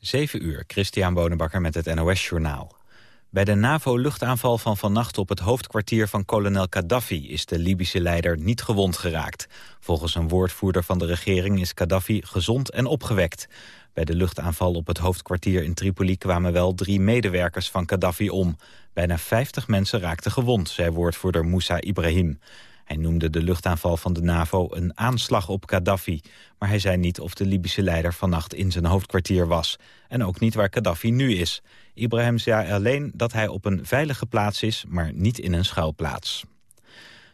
7 uur, Christian Bonenbakker met het NOS Journaal. Bij de NAVO-luchtaanval van vannacht op het hoofdkwartier van kolonel Gaddafi... is de Libische leider niet gewond geraakt. Volgens een woordvoerder van de regering is Gaddafi gezond en opgewekt. Bij de luchtaanval op het hoofdkwartier in Tripoli kwamen wel drie medewerkers van Gaddafi om. Bijna 50 mensen raakten gewond, zei woordvoerder Moussa Ibrahim. Hij noemde de luchtaanval van de NAVO een aanslag op Gaddafi. Maar hij zei niet of de Libische leider vannacht in zijn hoofdkwartier was. En ook niet waar Gaddafi nu is. Ibrahim zei alleen dat hij op een veilige plaats is, maar niet in een schuilplaats.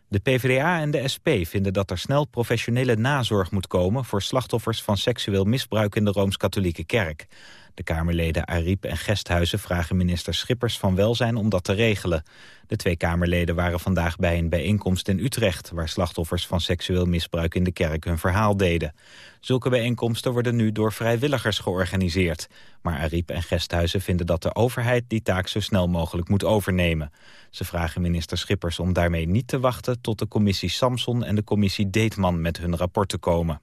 De PvdA en de SP vinden dat er snel professionele nazorg moet komen... voor slachtoffers van seksueel misbruik in de Rooms-Katholieke Kerk. De Kamerleden Ariep en Gesthuizen vragen minister Schippers van Welzijn om dat te regelen. De twee Kamerleden waren vandaag bij een bijeenkomst in Utrecht... waar slachtoffers van seksueel misbruik in de kerk hun verhaal deden. Zulke bijeenkomsten worden nu door vrijwilligers georganiseerd. Maar Ariep en Gesthuizen vinden dat de overheid die taak zo snel mogelijk moet overnemen. Ze vragen minister Schippers om daarmee niet te wachten... tot de commissie Samson en de commissie Deetman met hun rapport komen.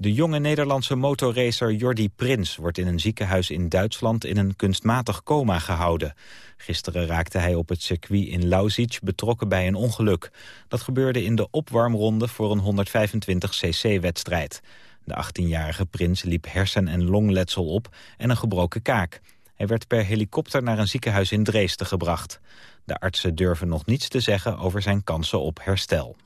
De jonge Nederlandse motorracer Jordi Prins wordt in een ziekenhuis in Duitsland in een kunstmatig coma gehouden. Gisteren raakte hij op het circuit in Lausitz betrokken bij een ongeluk. Dat gebeurde in de opwarmronde voor een 125cc-wedstrijd. De 18-jarige Prins liep hersen- en longletsel op en een gebroken kaak. Hij werd per helikopter naar een ziekenhuis in Dresden gebracht. De artsen durven nog niets te zeggen over zijn kansen op herstel.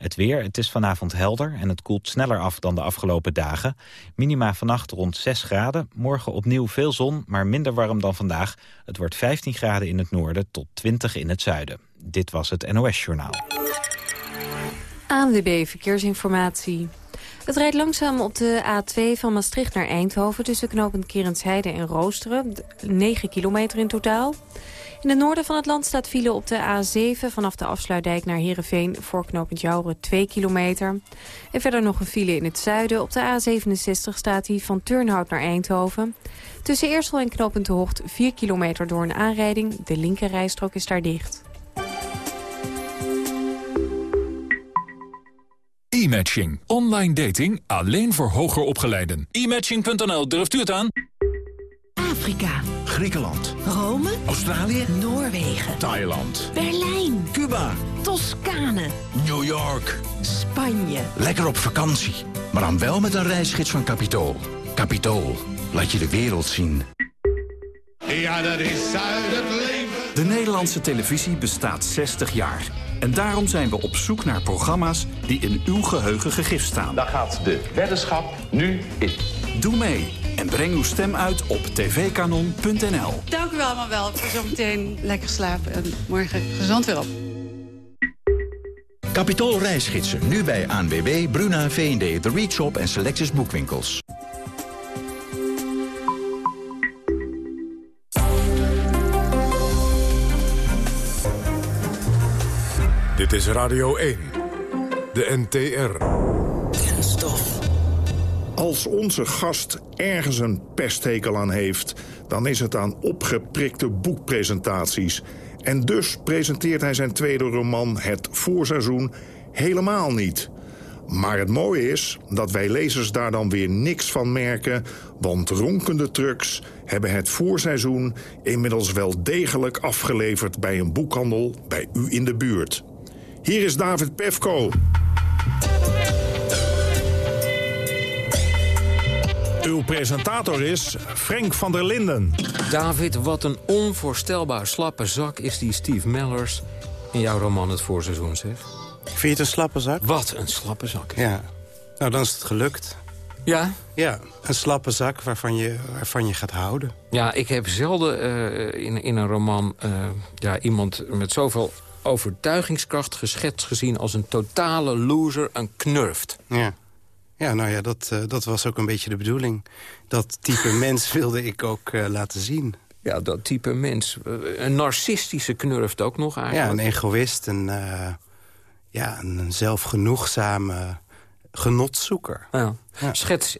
Het weer, het is vanavond helder en het koelt sneller af dan de afgelopen dagen. Minima vannacht rond 6 graden. Morgen opnieuw veel zon, maar minder warm dan vandaag. Het wordt 15 graden in het noorden tot 20 in het zuiden. Dit was het NOS Journaal. ANWB Verkeersinformatie. Het rijdt langzaam op de A2 van Maastricht naar Eindhoven... tussen knooppunt Kerensheide en Roosteren. 9 kilometer in totaal. In het noorden van het land staat file op de A7 vanaf de afsluitdijk naar Heerenveen voor knooppunt Jouren 2 kilometer. En verder nog een file in het zuiden. Op de A67 staat die van Turnhout naar Eindhoven. Tussen Eersel en knooppunt de Hocht 4 kilometer door een aanrijding. De linkerrijstrook is daar dicht. E-matching. Online dating alleen voor hoger opgeleiden. E-matching.nl, durft u het aan? Afrika. Griekenland. Rome. Australië. Noorwegen. Thailand. Berlijn. Cuba. Toscane. New York. Spanje. Lekker op vakantie. Maar dan wel met een reisgids van Capitool. Capitool. Laat je de wereld zien. Ja, dat is uit het leven. De Nederlandse televisie bestaat 60 jaar. En daarom zijn we op zoek naar programma's die in uw geheugen gegrift staan. Daar gaat de weddenschap nu in. Doe mee en breng uw stem uit op tvkanon.nl. Dank u wel allemaal wel voor zometeen lekker slapen en morgen gezond weer op. Capitool reisgidsen, nu bij ANWB, Bruna, V&D, The Reach Shop en Selectus Boekwinkels. Dit is Radio 1. De NTR. Kenstof. Als onze gast ergens een pesthekel aan heeft... dan is het aan opgeprikte boekpresentaties. En dus presenteert hij zijn tweede roman Het Voorseizoen helemaal niet. Maar het mooie is dat wij lezers daar dan weer niks van merken... want ronkende trucks hebben het voorseizoen inmiddels wel degelijk afgeleverd... bij een boekhandel bij u in de buurt. Hier is David Pefko. Uw presentator is Frank van der Linden. David, wat een onvoorstelbaar slappe zak is die Steve Mellers... in jouw roman Het Voorseizoen, zeg. Vind je het een slappe zak? Wat een slappe zak. Ja. Nou, dan is het gelukt. Ja? Ja, een slappe zak waarvan je, waarvan je gaat houden. Ja, ik heb zelden uh, in, in een roman uh, ja, iemand met zoveel overtuigingskracht geschetst gezien... als een totale loser, een knurft. Ja. Ja, nou ja, dat, uh, dat was ook een beetje de bedoeling. Dat type mens wilde ik ook uh, laten zien. Ja, dat type mens. Een narcistische knurft ook nog eigenlijk. Ja, een egoïst, een, uh, ja, een zelfgenoegzame genotzoeker. Ja. Ja. Schets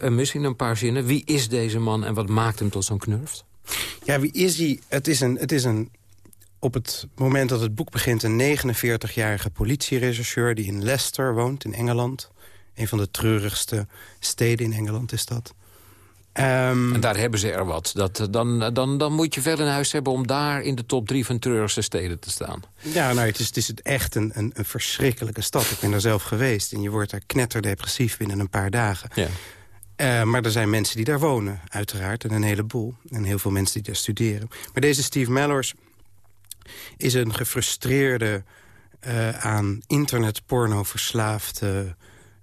misschien een paar zinnen. Wie is deze man en wat maakt hem tot zo'n knurft? Ja, wie is hij? Het is een... Het is een op het moment dat het boek begint... een 49-jarige politierechercheur die in Leicester woont, in Engeland. Een van de treurigste steden in Engeland is dat. en daar hebben ze er wat. Dat, dan, dan, dan moet je wel een huis hebben om daar in de top drie van treurigste steden te staan. Ja, nou, het is, het is echt een, een, een verschrikkelijke stad. Ik ben daar zelf geweest en je wordt daar knetterdepressief binnen een paar dagen. Ja. Uh, maar er zijn mensen die daar wonen, uiteraard, en een heleboel. En heel veel mensen die daar studeren. Maar deze Steve Mellors is een gefrustreerde, uh, aan internetporno verslaafde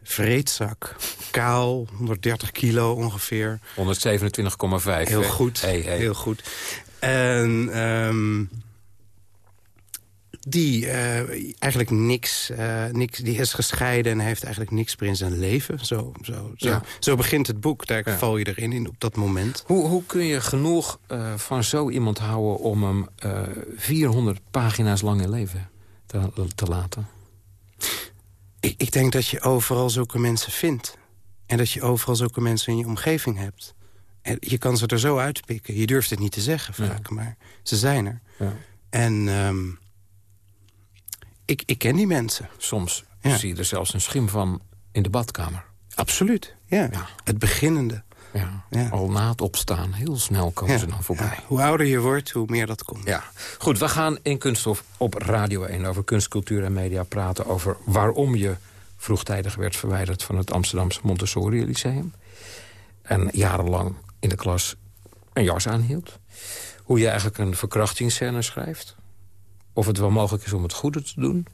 vreedzak. Kaal, 130 kilo ongeveer. 127,5. Heel goed, hey, hey. heel goed. En um, die uh, eigenlijk niks, uh, niks... Die is gescheiden en heeft eigenlijk niks meer in zijn leven. Zo, zo, zo. Ja. zo begint het boek. Daar Ja. val je erin in op dat moment. Hoe, hoe kun je genoeg eh, van zo iemand houden om hem eh 400 pagina's lang in leven te, te laten? Ik, ik denk dat je overal zulke mensen vindt. En dat je overal zulke mensen in je omgeving hebt. En je kan ze er zo uitpikken. Je durft het niet te zeggen vaak, maar ze zijn er. Ja. En ehm, ik, ik ken die mensen. Soms Ja. zie je er zelfs een schim van in de badkamer. Absoluut, ja. Het beginnende. Ja. Ja. Al na het opstaan, heel snel komen Ja, ze dan voorbij. ja. Hoe ouder je wordt, hoe meer dat komt. Ja, goed, we gaan in Kunststof op Radio 1 over kunst, cultuur en media praten... over waarom je vroegtijdig werd verwijderd van het Amsterdamse Montessori Lyceum. En jarenlang in de klas een jas aanhield. Hoe je eigenlijk een verkrachtingsscène schrijft. Of het wel mogelijk is om het goede te doen.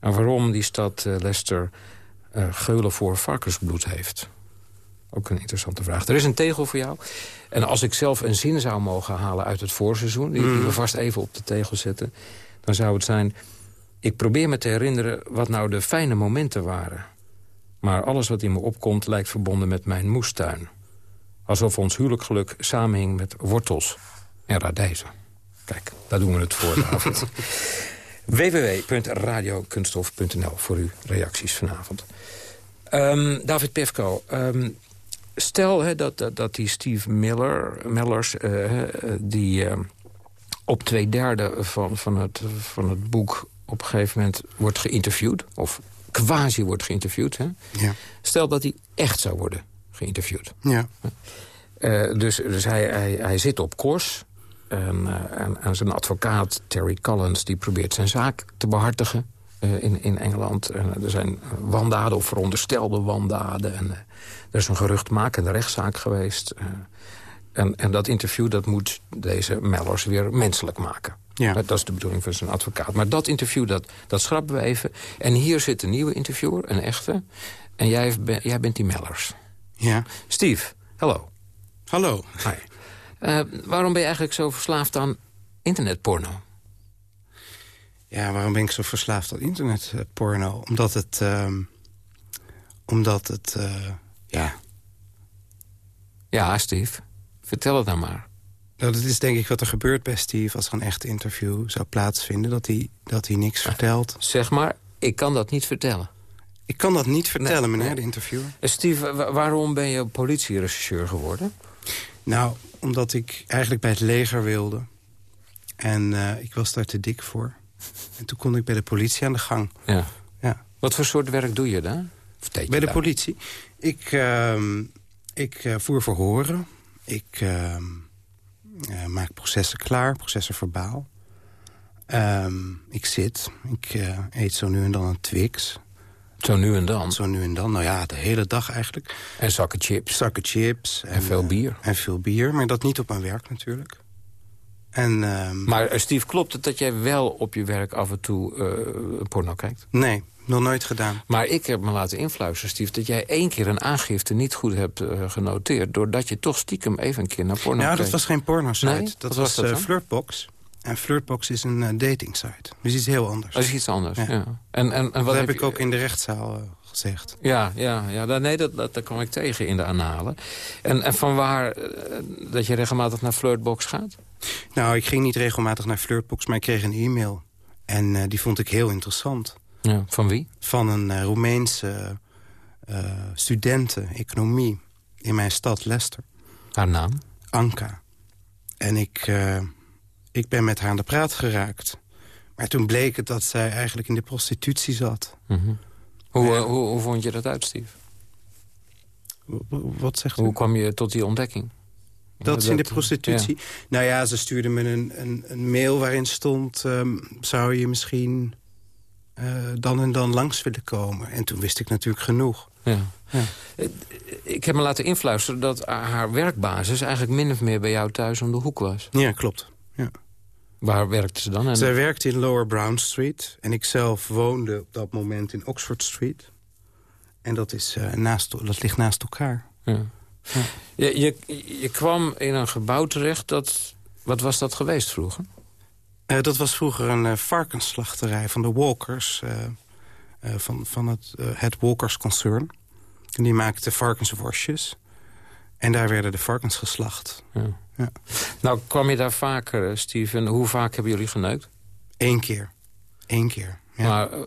En waarom die stad eh, Leicester eh, geulen voor varkensbloed heeft. Ook een interessante vraag. Er is een tegel voor jou. En als ik zelf een zin zou mogen halen uit het voorseizoen... die, die we vast even op de tegel zetten... dan zou het zijn... ik probeer me te herinneren wat nou de fijne momenten waren. Maar alles wat in me opkomt lijkt verbonden met mijn moestuin. Alsof ons huwelijkgeluk samenhing met wortels en radijzen. Kijk, daar doen we het voor vanavond. www.radiokunststof.nl voor uw reacties vanavond. Ehm, David Pefko, ehm, stel dat, dat, dat die Steve Miller, Millers... eh, die eh, op twee derde van, van, het, van het boek op een gegeven moment wordt geïnterviewd... of quasi wordt geïnterviewd. Hè? Ja. Stel dat hij echt zou worden geïnterviewd. Ja. Eh, dus dus hij, hij, hij zit op koers. En, eh, en, en zijn advocaat Terry Collins die probeert zijn zaak te behartigen eh, in, in Engeland. En, er zijn wandaden of veronderstelde wandaden. En, eh, er is een geruchtmakende rechtszaak geweest. en, en dat interview dat moet deze Mellors weer menselijk maken. Ja. Dat is de bedoeling van zijn advocaat. Maar dat interview, dat, dat schrappen we even. En hier zit een nieuwe interviewer, een echte. En jij, jij bent die Mellors. Ja. Steve, hallo. Hallo. Hi. Eh, waarom ben je eigenlijk zo verslaafd aan internetporno? Ja, waarom ben ik zo verslaafd aan internetporno? Omdat het... ehm, omdat het... eh, ja, Ja, Steve. Vertel het nou maar. Nou, dat is denk ik wat er gebeurt bij Steve als er een echt interview zou plaatsvinden. Dat hij, dat hij niks vertelt. Zeg maar, ik kan dat niet vertellen. Ik kan dat niet vertellen, Nee, meneer, nee. de interviewer. Eh, Steve, wa- waarom ben je politierechercheur geworden? Nou, omdat ik eigenlijk bij het leger wilde. En eh, ik was daar te dik voor. En toen kon ik bij de politie aan de gang. Ja. Ja. Wat voor soort werk doe je daar? Je Bij de daar? politie. Ik, ehm, ik eh, voer verhoren. Ik ehm, eh, maak processen klaar, processen verbaal. Ehm, ik zit. Ik eet zo nu en dan een Twix. Zo nu en dan. Zo nu en dan. Nou ja, de hele dag eigenlijk. En zakken chips. Zakken chips. En veel eh, bier. en veel bier, maar dat niet op mijn werk natuurlijk. En, ehm, Maar eh, Steve, klopt het dat jij wel op je werk af en toe eh, porno kijkt? Nee, nog nooit gedaan. Maar ik heb me laten influisteren, Steve... dat jij één keer een aangifte niet goed hebt eh, genoteerd... doordat je toch stiekem even een keer naar porno nou, dat was geen porno-site. Nee? Dat Wat was, was dat eh? Flirtbox. En Flirtbox is een uh, dating-site. Dus iets heel anders. Dat is iets anders, ja. Ja. En, en, en wat dat heb ik ook in de rechtszaal eh, gezegd. Ja, ja, ja dat, nee, dat, dat, dat kwam ik tegen in de analen. En, en van waar eh, dat je regelmatig naar Flirtbox gaat? Nou, ik ging niet regelmatig naar Flirtbox, maar ik kreeg een e-mail. En eh, die vond ik heel interessant. Ja, van wie? Van een eh, Roemeense eh studenten economie in mijn stad Leicester. Haar naam? Anka. En ik, eh, ik ben met haar aan de praat geraakt. Maar toen bleek het dat zij eigenlijk in de prostitutie zat. Mhm. Hoe, eh, hoe, hoe vond je dat uit, Steve? Wat zegt u? Hoe kwam je tot die ontdekking? Dat ze in de prostitutie... Nou ja, ze stuurde me een, een, een mail waarin stond... ehm, zou je misschien eh, dan en dan langs willen komen? En toen wist ik natuurlijk genoeg. Ja. Ja. Ik heb me laten influisteren dat haar werkbasis... eigenlijk min of meer bij jou thuis om de hoek was. Ja, klopt. Ja. Waar werkte ze dan? En... Zij werkte in Lower Brown Street. En ik zelf woonde op dat moment in Oxford Street. En dat, is, eh, naast, dat ligt naast elkaar. Ja. Je, je, je kwam in een gebouw terecht dat... Wat was dat geweest vroeger? Eh, dat was vroeger een uh, varkensslachterij van de Walkers. van, van het, het Walkers Concern. En die maakte varkensworstjes. En daar werden de varkens geslacht. Ja. Ja. Nou, kwam je daar vaker, eh, Steven? Hoe vaak hebben jullie geneukt? Eén keer. Eén keer. Ja. Maar eh,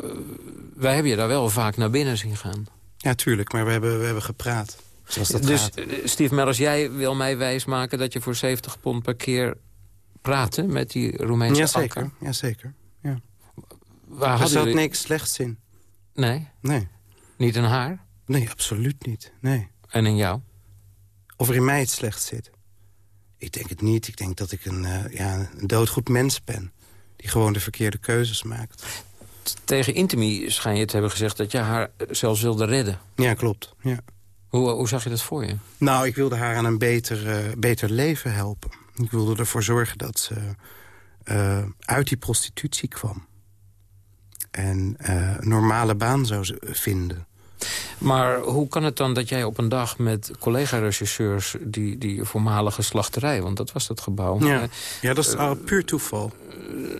wij hebben je daar wel vaak naar binnen zien gaan. ja, tuurlijk. Maar we hebben, we hebben gepraat. Zoals dat dus, gaat. eh, Steve Mellers, jij wil mij wijsmaken dat je voor 70 pond per keer praatte met die Roemeense Jazeker. akker? Jazeker. Ja. Waar Er zat niks slechts in. Nee, Nee. niet in haar Nee, absoluut niet. Nee. en in jou. Of er in mij iets slechts zit. Ik denk het niet. Ik denk dat ik een, eh, ja, een doodgoed mens ben. Die gewoon de verkeerde keuzes maakt. Tegen Intimi schijn je te hebben gezegd dat je haar eh, zelfs wilde redden. Ja, klopt. Ja. Hoe, hoe zag je dat voor je? Nou, ik wilde haar aan een beter, eh, beter leven helpen. Ik wilde ervoor zorgen dat ze eh, uit die prostitutie kwam. En eh, een normale baan zou vinden. Maar hoe kan het dan dat jij op een dag met collega-rechercheurs... Die, die voormalige slachterij, want dat was dat gebouw... Ja, eh, ja dat is al puur toeval.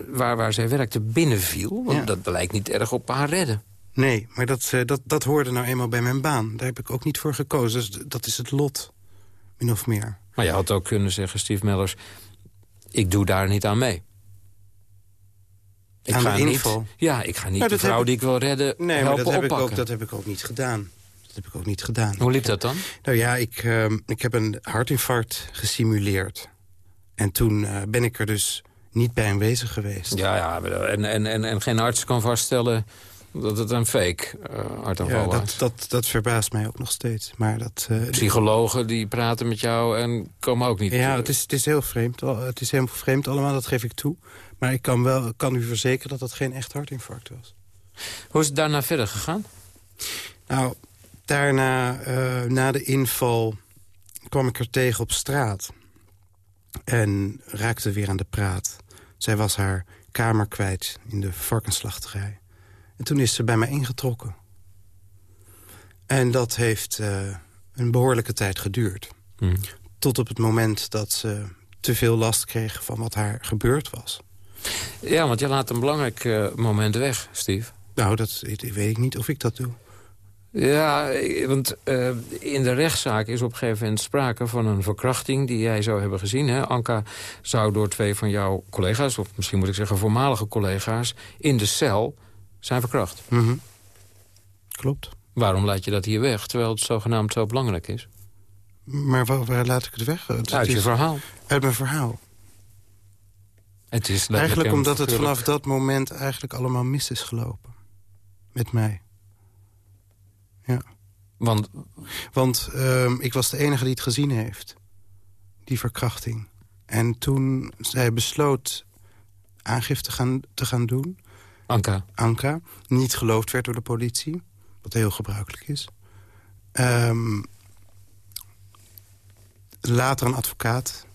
waar, waar zij werkte binnenviel? Want Ja. dat lijkt niet erg op haar redden. Nee, maar dat, eh, dat, dat hoorde nou eenmaal bij mijn baan. Daar heb ik ook niet voor gekozen. Dus dat is het lot, min of meer. Maar je had ook kunnen zeggen, Steve Mellers... ik doe daar niet aan mee. Ik Aan ga? Niet, ja, ik ga niet Nou, de vrouw ik- die ik wil redden Nee, maar helpen dat heb, ik oppakken. ook, dat heb ik ook niet gedaan. Dat heb ik ook niet gedaan. Hoe liep dat dan? Nou ja, ik, ehm, ik heb een hartinfarct gesimuleerd. En toen eh, ben ik er dus niet bij aanwezig geweest. Ja, ja en, en, en, en geen arts kan vaststellen dat het een fake uh, hartaanval Ja, was. dat, dat, dat verbaast mij ook nog steeds. Maar dat, eh, Psychologen die praten met jou en komen ook niet... Ja, het is, het is heel vreemd. Het is helemaal vreemd allemaal, dat geef ik toe. Maar ik kan, wel, kan u verzekeren dat dat geen echt hartinfarct was. Hoe is het daarna verder gegaan? Nou, daarna, eh, na de inval, kwam ik er tegen op straat. En raakte weer aan de praat. Zij was haar kamer kwijt in de varkenslachterij. En toen is ze bij mij ingetrokken. En dat heeft eh, een behoorlijke tijd geduurd. Hmm. Tot op het moment dat ze te veel last kreeg van wat haar gebeurd was. Ja, want je laat een belangrijk eh, moment weg, Steve. Nou, dat ik- weet ik niet of ik dat doe. Ja, eh, want eh, in de rechtszaak is op een gegeven moment sprake van een verkrachting... die jij zou hebben gezien. Hè? Anka zou door twee van jouw collega's, of misschien moet ik zeggen voormalige collega's... in de cel zijn verkracht. Mhm. Klopt. Waarom laat je dat hier weg, terwijl het zogenaamd zo belangrijk is? Maar waar, waar laat ik het weg? Het Uit je is- verhaal. Uit mijn verhaal. Het is Eigenlijk omdat het vanaf dat moment eigenlijk allemaal mis is gelopen. Met mij. Ja. Want, Want ehm, ik was de enige die het gezien heeft. Die verkrachting. En toen zij besloot aangifte gaan, te gaan doen... Anka. Anka, niet geloofd werd door de politie. Wat heel gebruikelijk is. Ehm, later een advocaat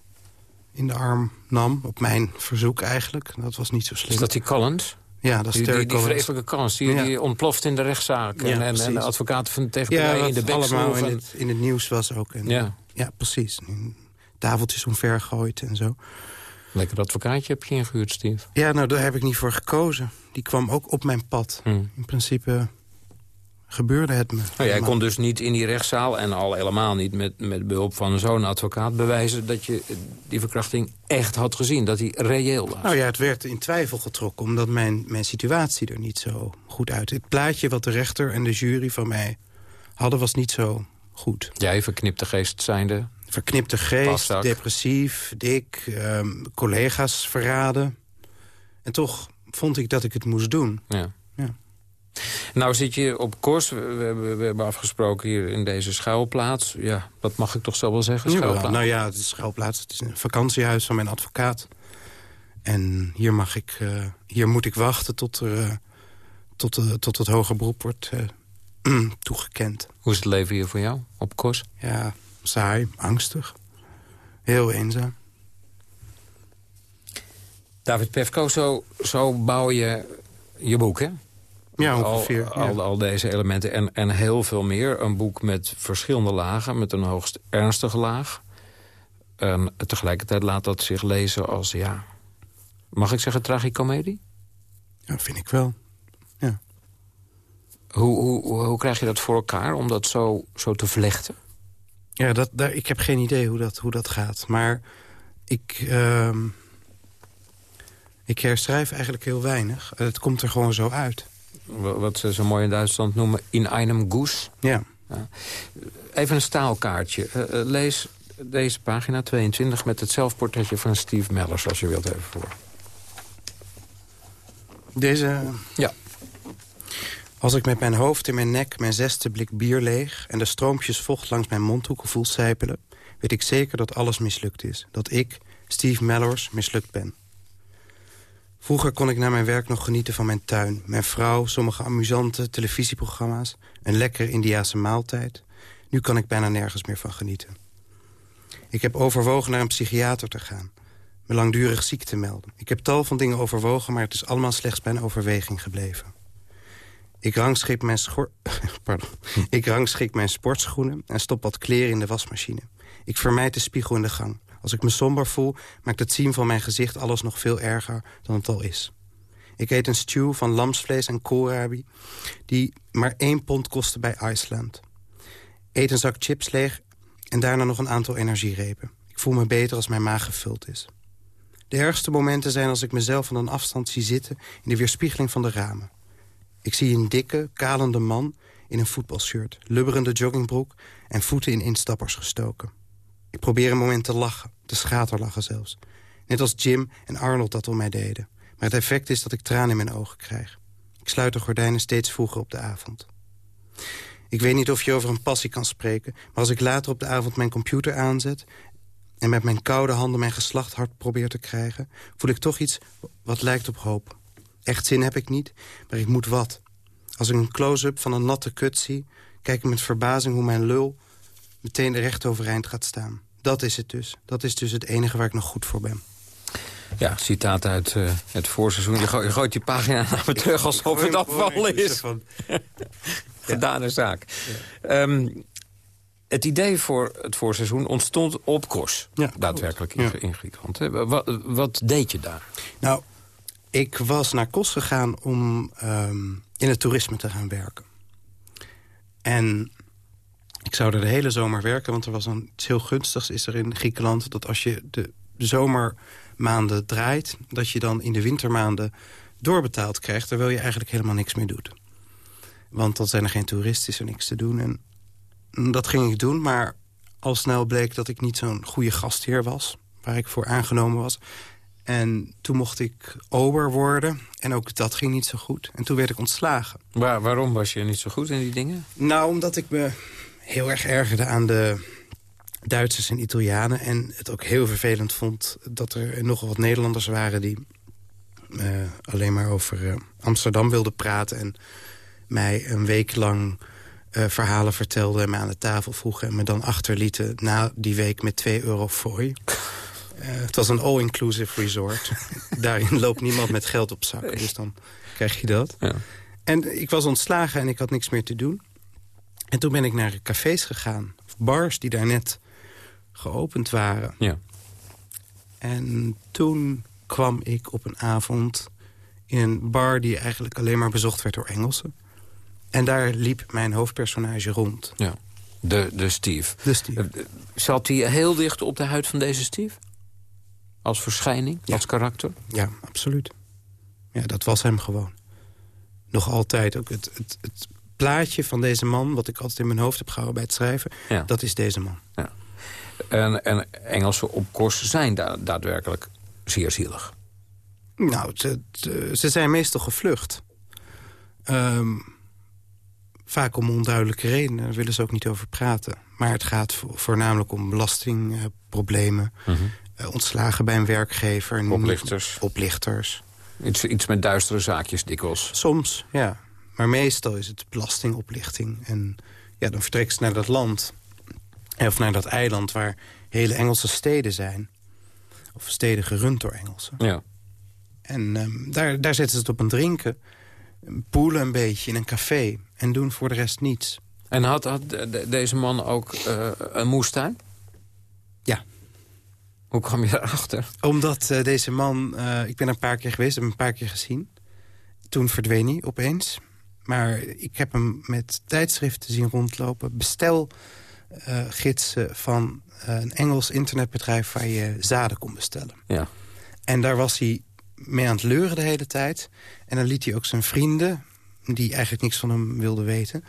in de arm nam. Op mijn verzoek eigenlijk. Dat was niet zo slim. Is dat die Collins? Ja, dat is Die, die, die vreselijke Collins, die, Ja. die ontploft in de rechtszaak. Ja, en, en, en de advocaten van de tegenpartij in de bek allemaal in het, in het nieuws was ook. En, Ja. ja, precies. En tafeltjes omver gegooid en zo. Lekker advocaatje heb je ingehuurd, Steve. Ja, nou, daar heb ik niet voor gekozen. Die kwam ook op mijn pad. Hmm. In principe gebeurde het me. Nou, jij kon dus niet in die rechtszaal, en al helemaal niet met, met behulp van zo'n advocaat... bewijzen dat je eh, die verkrachting echt had gezien, dat die reëel was. Nou ja, het werd in twijfel getrokken... omdat mijn, mijn situatie er niet zo goed uit. Het plaatje wat de rechter en de jury van mij hadden... was niet zo goed. Jij verknipte geest zijnde. Verknipte geest, depressief, dik, ehm, collega's verraden. En toch vond ik dat ik het moest doen. Ja. Nou zit je op Kors, we, we, we, hebben afgesproken hier in deze schuilplaats. Ja, dat mag ik toch zo wel zeggen, schuilplaats? nou ja, het is schuilplaats. Het is een vakantiehuis van mijn advocaat. En hier, mag ik, uh, hier moet ik wachten tot, er, uh, tot, uh, tot het hoger beroep wordt toegekend. Hoe is het leven hier voor jou, op Kors? Ja, saai, angstig. Heel eenzaam. David Pefko, zo, zo bouw je je boek, hè? Ja, ongeveer. Al, al, al, deze elementen en, en heel veel meer. Een boek met verschillende lagen, met een hoogst ernstige laag. En tegelijkertijd laat dat zich lezen als, ja... Mag ik zeggen tragicomedie? Ja, vind ik wel. Ja. Hoe, hoe, hoe krijg je dat voor elkaar, om dat zo, zo te vlechten? Ja, dat, daar, ik heb geen idee hoe dat, hoe dat gaat. Maar ik... Uh, ik herschrijf eigenlijk heel weinig. Het komt er gewoon zo uit. Wat ze zo mooi in Duitsland noemen in einem Guss. Ja. ja. Even een staalkaartje. Uh, lees deze pagina 22 met het zelfportretje van Steve Mellers... als je wilt even voor. Deze? Ja. Als ik met mijn hoofd in mijn nek mijn zesde blik bier leeg... en de stroompjes vocht langs mijn mondhoeken voel sijpelen... weet ik zeker dat alles mislukt is. Dat ik, Steve Mellors, mislukt ben. Vroeger kon ik na mijn werk nog genieten van mijn tuin. Mijn vrouw, sommige amusante televisieprogramma's... een lekkere Indiase maaltijd. Nu kan ik bijna nergens meer van genieten. Ik heb overwogen naar een psychiater te gaan. Me langdurig ziek te melden. Ik heb tal van dingen overwogen... maar het is allemaal slechts bij een overweging gebleven. Ik rangschik mijn, Pardon. ik rangschik mijn sportschoenen... en stop wat kleren in de wasmachine. Ik vermijd de spiegel in de gang. Als ik me somber voel, maakt het zien van mijn gezicht alles nog veel erger dan het al is. Ik eet een stew van lamsvlees en koolrabi... die maar één pond kostte bij Iceland. Eet een zak chips leeg en daarna nog een aantal energierepen. Ik voel me beter als mijn maag gevuld is. De ergste momenten zijn als ik mezelf van een afstand zie zitten... in de weerspiegeling van de ramen. Ik zie een dikke, kalende man in een voetbalshirt... lubberende joggingbroek en voeten in instappers gestoken. Ik probeer een moment te lachen, te schaterlachen zelfs. Net als Jim en Arnold dat om mij deden. Maar het effect is dat ik tranen in mijn ogen krijg. Ik sluit de gordijnen steeds vroeger op de avond. Ik weet niet of je over een passie kan spreken... maar als ik later op de avond mijn computer aanzet... en met mijn koude handen mijn geslacht hard probeer te krijgen... voel ik toch iets wat lijkt op hoop. Echt zin heb ik niet, maar ik moet wat. Als ik een close-up van een natte kut zie... kijk ik met verbazing hoe mijn lul meteen recht overeind gaat staan. Dat is het dus. Dat is dus het enige waar ik nog goed voor ben. Ja, citaat uit uh, het voorseizoen. Je, gooit, je gooit die pagina naar me terug alsof het afval is. Gedane zaak. Ja. Um, het idee voor het voorseizoen ontstond op Kos. Ja, daadwerkelijk in, in Griekenland. Wat, wat, deed je daar? Nou, ik was naar Kos gegaan om um, in het toerisme te gaan werken. En ik zou er de hele zomer werken, want er was een, iets heel gunstigs is er in Griekenland... dat als je de zomermaanden draait... dat je dan in de wintermaanden doorbetaald krijgt... terwijl je eigenlijk helemaal niks meer doet. Want dan zijn er geen toeristen, is er niks te doen. En dat ging ik doen, maar al snel bleek dat ik niet zo'n goede gastheer was... waar ik voor aangenomen was. En toen mocht ik ober worden. En ook dat ging niet zo goed. En toen werd ik ontslagen. Waar, waarom was je niet zo goed in die dingen? Nou, omdat ik me heel erg ergerde aan de Duitsers en Italianen. En het ook heel vervelend vond dat er nogal wat Nederlanders waren... die uh, alleen maar over uh, Amsterdam wilden praten... en mij een week lang uh, verhalen vertelden en me aan de tafel vroegen... en me dan achterlieten na die week met 2 euro fooi. het was een all-inclusive resort. Daarin loopt niemand met geld op zak, dus dan krijg je dat. Ja. En ik was ontslagen en ik had niks meer te doen. En toen ben ik naar cafés gegaan. Of bars die daar net geopend waren. Ja. En toen kwam ik op een avond in een bar die eigenlijk alleen maar bezocht werd door Engelsen. En daar liep mijn hoofdpersonage rond. Ja, de, de Steve. De Steve. Zat hij heel dicht op de huid van deze Steve? Als verschijning, ja. als karakter? Ja, absoluut. Ja, dat was hem gewoon. Nog altijd ook het, het, het plaatje van deze man... wat ik altijd in mijn hoofd heb gehouden bij het schrijven... Ja. dat is deze man. Ja. En, en Engelsen op koers zijn da daadwerkelijk zeer zielig. Nou, ze, ze zijn meestal gevlucht. Ehm, vaak om onduidelijke redenen, daar willen ze ook niet over praten. Maar het gaat voornamelijk om belastingproblemen... Mhm. eh, ontslagen bij een werkgever. Oplichters. Oplichters. Iets, iets met duistere zaakjes dikwijls. Soms, ja. Maar meestal is het belastingoplichting. En ja, dan vertrekken ze naar dat land. Of naar dat eiland waar hele Engelse steden zijn. Of steden gerund door Engelsen. Ja. En ehm, daar, daar zetten ze het op een drinken. Poelen een beetje in een café. En doen voor de rest niets. En had, had de- de- deze man ook eh, een moestuin? Ja. Hoe kwam je daarachter? Omdat eh, deze man... eh, ik ben er een paar keer geweest, heb hem een paar keer gezien. Toen verdween hij opeens. Maar ik heb hem met tijdschriften zien rondlopen. Bestelgidsen van eh, een Engels internetbedrijf... waar je zaden kon bestellen. Ja. En daar was hij mee aan het leuren de hele tijd. En dan liet hij ook zijn vrienden, die eigenlijk niks van hem wilden weten...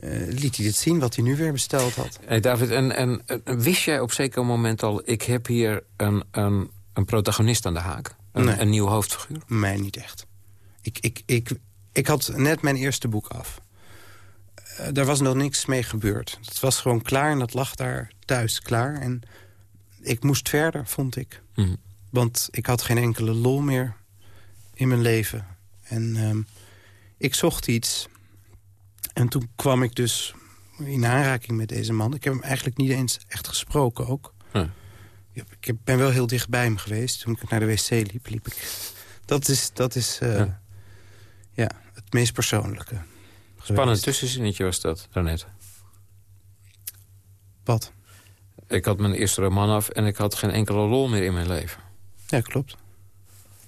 eh, liet hij dit zien wat hij nu weer besteld had. Hey David, en, en, en wist jij op zeker moment al... ik heb hier een, een, een protagonist aan de haak? Een, Nee. een nieuw hoofdfiguur? Mij niet echt. Ik, ik, ik, ik had net mijn eerste boek af. Eh, daar was nog niks mee gebeurd. Het was gewoon klaar en dat lag daar thuis klaar. En ik moest verder, vond ik. Mhm. Want ik had geen enkele lol meer in mijn leven. En ehm, ik zocht iets. En toen kwam ik dus in aanraking met deze man. Ik heb hem eigenlijk niet eens echt gesproken ook. Ja. Ik ben wel heel dicht bij hem geweest. Toen ik naar de wc liep, liep ik... Dat is, dat is eh, Ja. ja. Het meest persoonlijke. Spannend tussenzinnetje was dat, daarnet. Wat? Ik had mijn eerste roman af en ik had geen enkele lol meer in mijn leven. Ja, klopt.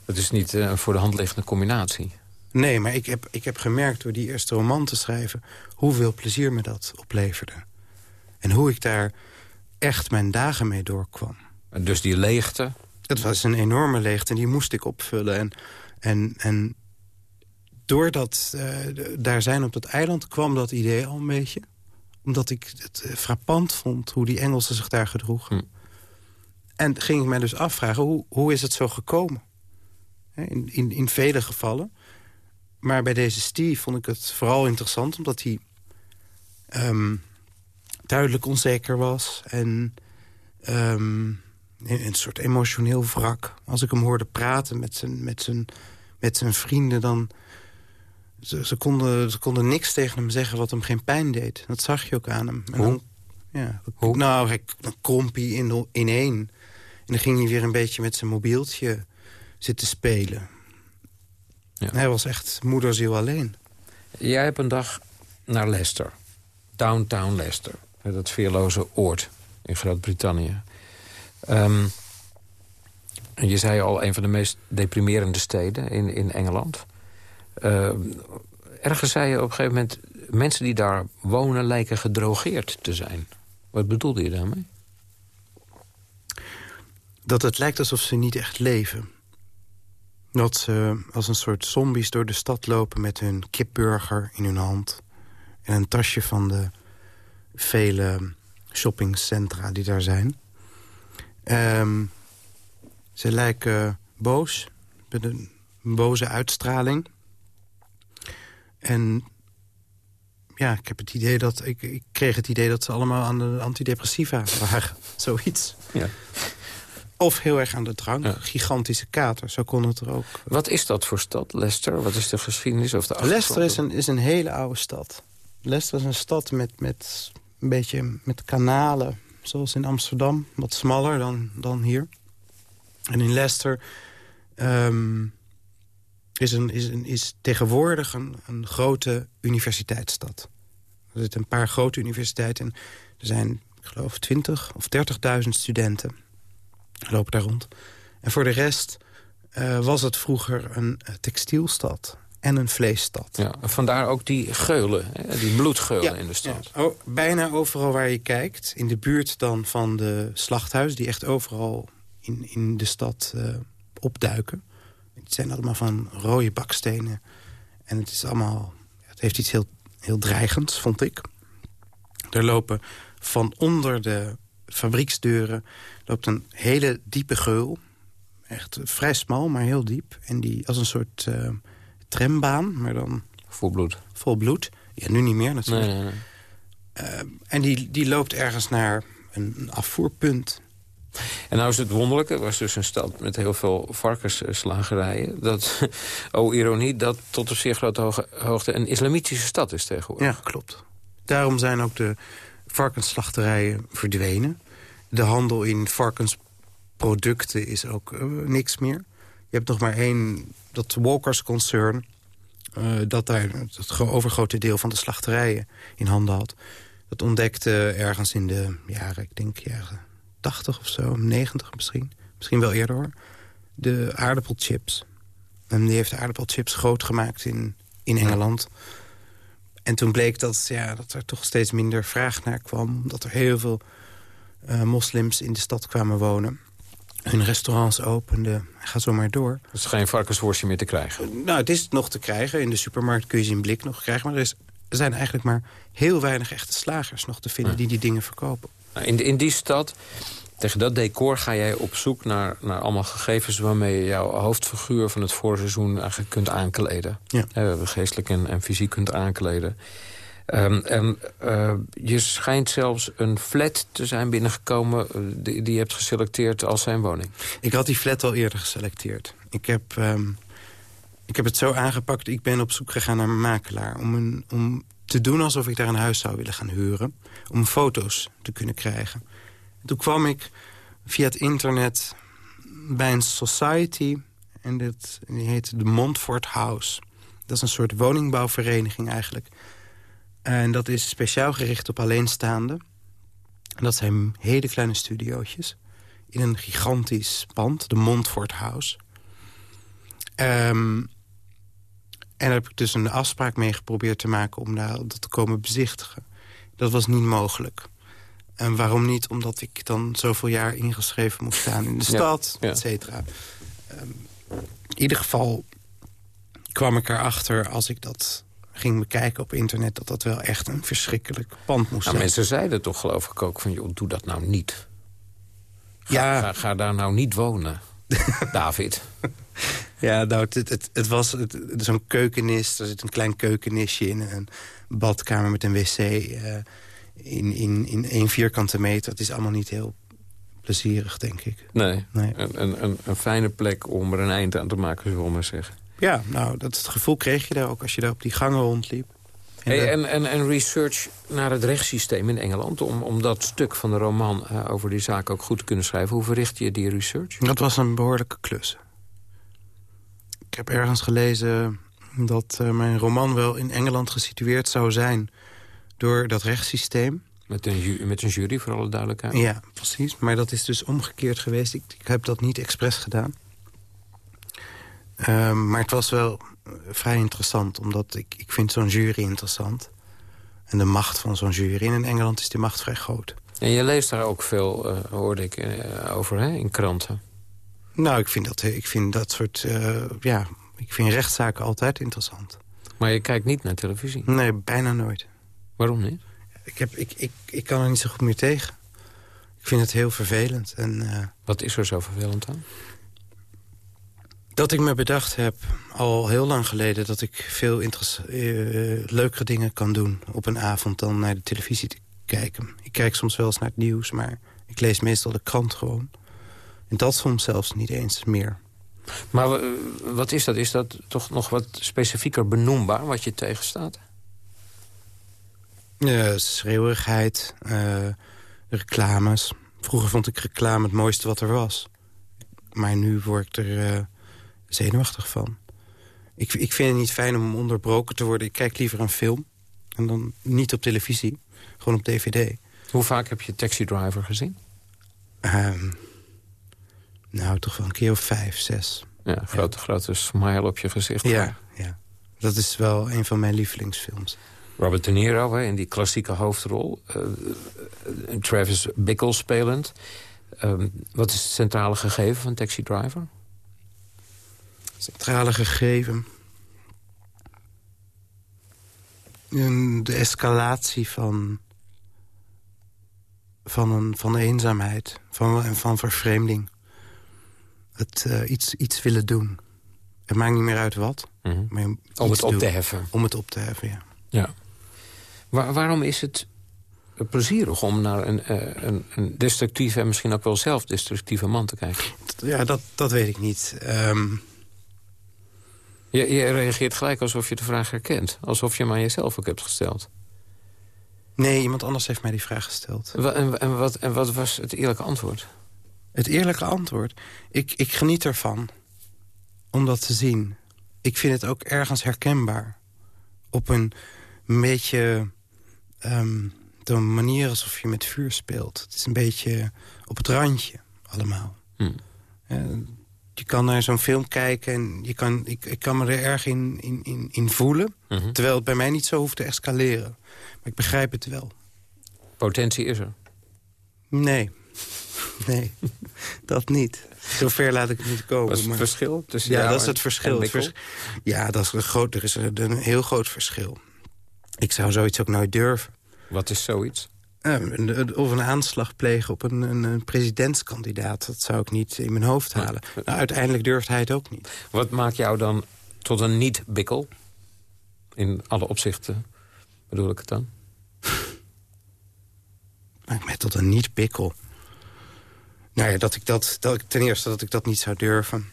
Het is niet eh, een voor de hand liggende combinatie. Nee, maar ik heb, ik heb gemerkt door die eerste roman te schrijven... hoeveel plezier me dat opleverde. En hoe ik daar echt mijn dagen mee doorkwam. En Dus die leegte, Het was een enorme leegte en die moest ik opvullen. En, en, en door dat eh, daar zijn op dat eiland kwam dat idee al een beetje. Omdat ik het eh, frappant vond hoe die Engelsen zich daar gedroegen. Hm. En ging ik mij dus afvragen, hoe, hoe is het zo gekomen? In, in, in vele gevallen. Maar bij deze Steve vond ik het vooral interessant... omdat hij ehm, duidelijk onzeker was... en ehm, een een soort emotioneel wrak. Als ik hem hoorde praten met zijn, met zijn, met zijn vrienden... dan ze, ze, konden, ze konden niks tegen hem zeggen wat hem geen pijn deed. Dat zag je ook aan hem. En Hoe? dan- ja, Nou, hij, dan kromp hij in, ineen. En dan ging hij weer een beetje met zijn mobieltje zitten spelen. Ja. Hij was echt moederziel alleen. Jij hebt een dag naar Leicester. Downtown Leicester. Dat veerloze oord in Groot-Brittannië. En je zei al, een van de meest deprimerende steden in, in Engeland. Ehm, ergens zei je op een gegeven moment... mensen die daar wonen lijken gedrogeerd te zijn. Wat bedoelde je daarmee? Dat het lijkt alsof ze niet echt leven. Dat ze als een soort zombies door de stad lopen... met hun kipburger in hun hand. En een tasje van de vele shoppingcentra die daar zijn. Ehm, ze lijken boos, met een boze uitstraling. En ja, ik heb het idee dat ik, ik kreeg het idee dat ze allemaal aan de antidepressiva waren. Zoiets. Ja. Of heel erg aan de drank. Gigantische kater, zo kon het er ook. Wat is dat voor stad, Leicester? Wat is de geschiedenis of de Leicester is een, is een hele oude stad. Leicester is een stad met, met een beetje met kanalen. Zoals in Amsterdam, wat smaller dan, dan hier. En in Leicester ehm, is, een, is, een, is tegenwoordig een, een grote universiteitsstad. Er zitten een paar grote universiteiten. En er zijn, ik geloof, 20 of 30.000 studenten lopen daar rond. En voor de rest eh, was het vroeger een eh, textielstad en een vleesstad. Ja, vandaar ook die geulen, hè, die bloedgeulen Ja, in de stad. ja. Oh, bijna overal waar je kijkt. In de buurt dan van de slachthuis... die echt overal in, in de stad eh, opduiken. Het zijn allemaal van rode bakstenen. En het is allemaal... Het heeft iets heel, heel dreigends, vond ik. Er lopen van onder de fabrieksdeuren... loopt een hele diepe geul. Echt vrij smal, maar heel diep. En die als een soort eh, trambaan, maar dan Vol bloed. Vol bloed. Ja, nu niet meer natuurlijk. Nee, nee, nee. Uh, en die, die loopt ergens naar een afvoerpunt. En nou is het wonderlijke, er was dus een stad met heel veel varkensslagerijen. Dat, oh ironie, dat tot op zeer grote hoogte een islamitische stad is tegenwoordig. Ja, klopt. Daarom zijn ook de varkensslachterijen verdwenen. De handel in varkensproducten is ook uh, niks meer. Je hebt nog maar één, dat Walkers Concern... Uh, dat daar het overgrote deel van de slachterijen in handen had. Dat ontdekte ergens in de jaren, ik denk jaren 80 of zo, 90 misschien. Misschien wel eerder hoor. De aardappelchips. En die heeft de aardappelchips groot gemaakt in, in Engeland. En toen bleek dat, ja, dat er toch steeds minder vraag naar kwam. Dat er heel veel uh, moslims in de stad kwamen wonen. Hun restaurants openden. Ga zo maar door. Er is geen varkensworstje meer te krijgen? Nou, het is nog te krijgen. In de supermarkt kun je ze in blik nog krijgen. Maar er, is, er zijn eigenlijk maar heel weinig echte slagers nog te vinden... die die dingen verkopen. Nou, in, in die stad, tegen dat decor ga jij op zoek naar, naar allemaal gegevens... waarmee je jouw hoofdfiguur van het voorseizoen eigenlijk kunt aankleden. Ja. Geestelijk en, en fysiek kunt aankleden. Um, en uh, je schijnt zelfs een flat te zijn binnengekomen... Uh, die, die je hebt geselecteerd als zijn woning. Ik had die flat al eerder geselecteerd. Ik heb, um, ik heb het zo aangepakt, ik ben op zoek gegaan naar een makelaar... om, een, om te doen alsof ik daar een huis zou willen gaan huren. Om foto's te kunnen krijgen. En toen kwam ik via het internet bij een society. En dit, heette de Montfort House. Dat is een soort woningbouwvereniging eigenlijk. En dat is speciaal gericht op alleenstaanden. En dat zijn hele kleine studiootjes. In een gigantisch pand, de Montfort House. Um, en daar heb ik dus een afspraak mee geprobeerd te maken... om daar, dat te komen bezichtigen. Dat was niet mogelijk. En waarom niet? Omdat ik dan zoveel jaar ingeschreven moest staan in de stad, ja, ja. et cetera. Um, in ieder geval kwam ik erachter als ik dat ging bekijken op internet... dat dat wel echt een verschrikkelijk pand moest nou, zijn. Mensen zeiden toch geloof ik ook van... joh, doe dat nou niet. Ga, ja. ga, ga daar nou niet wonen, David. Ja, nou, het, het, het was zo'n keukenis. Er zit een klein keukennisje in. Een badkamer met een wc uh, in, in, in één vierkante meter. Het is allemaal niet heel plezierig, denk ik. Nee, nee. Een, een, een fijne plek om er een eind aan te maken, zullen we maar zeggen. Ja, nou, dat het gevoel kreeg je daar ook als je daar op die gangen rondliep. En, hey, en, en, en, research naar het rechtssysteem in Engeland... om, om dat stuk van de roman uh, over die zaak ook goed te kunnen schrijven. Hoe verricht je die research? Dat was een behoorlijke klus. Ik heb ergens gelezen dat uh, mijn roman wel in Engeland gesitueerd zou zijn... door dat rechtssysteem. Met een, met een jury, voor alle duidelijkheid? Ja, precies. Maar dat is dus omgekeerd geweest. Ik, ik heb dat niet expres gedaan. Uh, maar het was wel vrij interessant, omdat ik, ik vind zo'n jury interessant. En de macht van zo'n jury. En in Engeland is die macht vrij groot. En je leest daar ook veel, uh, hoorde ik, uh, over hè, in kranten. Nou, ik vind dat, ik vind dat soort... Uh, ja, ik vind rechtszaken altijd interessant. Maar je kijkt niet naar televisie? Nee, bijna nooit. Waarom niet? Ik, heb, ik, ik, ik kan er niet zo goed meer tegen. Ik vind het heel vervelend. En, Wat is er zo vervelend aan? Dat ik me bedacht heb, al heel lang geleden... dat ik veel uh, leukere dingen kan doen op een avond... dan naar de televisie te kijken. Ik kijk soms wel eens naar het nieuws, maar ik lees meestal de krant gewoon. En dat soms zelfs niet eens meer. Maar uh, wat is dat? Is dat toch nog wat specifieker benoembaar wat je tegenstaat? Uh, schreeuwigheid, uh, reclames. Vroeger vond ik reclame het mooiste wat er was. Maar nu word ik er uh, zenuwachtig van. Ik, ik vind het niet fijn om onderbroken te worden. Ik kijk liever een film. En dan niet op televisie. Gewoon op dvd. Hoe vaak heb je Taxi Driver gezien? Um, nou, toch wel een keer of vijf, zes. Ja, grote, ja. grote smile op je gezicht. Ja, ja, dat is wel een van mijn lievelingsfilms. Robert De Niro hè, in die klassieke hoofdrol. Uh, Travis Bickle spelend. Uh, wat is het centrale gegeven van Taxi Driver? Centrale gegeven... De escalatie van, van, een, van eenzaamheid van, en van vervreemding. Het uh, iets, iets willen doen. Het maakt niet meer uit wat. Mhm. maar om het op doen. te heffen. Om het op te heffen, ja. Ja. Waar, waarom is het plezierig om naar een, eh, een, een destructieve... en misschien ook wel zelfdestructieve man te kijken? Ja, dat, dat weet ik niet. Ehm, Je, je reageert gelijk alsof je de vraag herkent. Alsof je hem aan jezelf ook hebt gesteld. nee, iemand anders heeft mij die vraag gesteld. Wa- En, en, wat, en wat was het eerlijke antwoord? Het eerlijke antwoord? Ik, ik geniet ervan. Om dat te zien. Ik vind het ook ergens herkenbaar. Op een, beetje... ehm de manier alsof je met vuur speelt. Het is een beetje op het randje, allemaal. Hm. Eh, je kan naar zo'n film kijken en je kan, ik, ik kan me er erg in, in, in, in voelen. Mhm. Terwijl het bij mij niet zo hoeft te escaleren. Maar ik begrijp het wel. Potentie is er. Nee. Nee, dat niet. Zover laat ik het niet komen. Wat is het maar- verschil tussen Ja, dat is het verschil. Het vers- ja, dat is een groot, er is een, een heel groot verschil. Ik zou zoiets ook nooit durven. Wat is zoiets? Eh, een- een- of een aanslag plegen op een, een, een presidentskandidaat. Dat zou ik niet in mijn hoofd halen. Nou, uiteindelijk durft hij het ook niet. Wat maakt jou dan tot een niet-bikkel? In alle opzichten bedoel ik het dan? Maakt mij tot een niet-pikkel. Nou ja, dat ik dat, dat ik, ten eerste dat ik dat niet zou durven.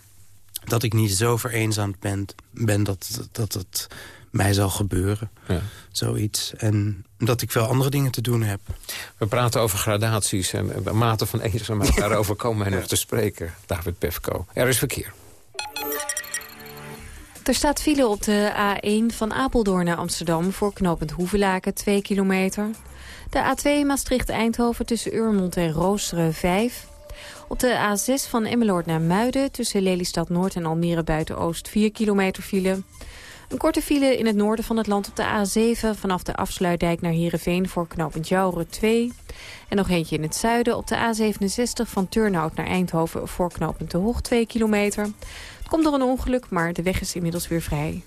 Dat ik niet zo vereenzaamd ben, ben dat, dat het mij zal gebeuren. Ja. Zoiets. En dat ik wel andere dingen te doen heb. We praten over gradaties en maten van eenzaamheid. Daarover komen wij nog te spreken, David Pefko. Er is verkeer. Er staat file op de A1 van Apeldoorn naar Amsterdam... voor knooppunt Hoevelaken, 2 kilometer. De A2 Maastricht-Eindhoven tussen Urmond en Roosteren, 5. Op de A6 van Emmeloord naar Muiden... tussen Lelystad Noord en Almere Buiten-Oost, 4 kilometer file. Een korte file in het noorden van het land op de A7... vanaf de afsluitdijk naar Heerenveen voor knooppunt Jouren, 2. En nog eentje in het zuiden op de A67 van Turnhout naar Eindhoven... voor knooppunt De Hoog, 2 kilometer. Het komt door een ongeluk, maar de weg is inmiddels weer vrij.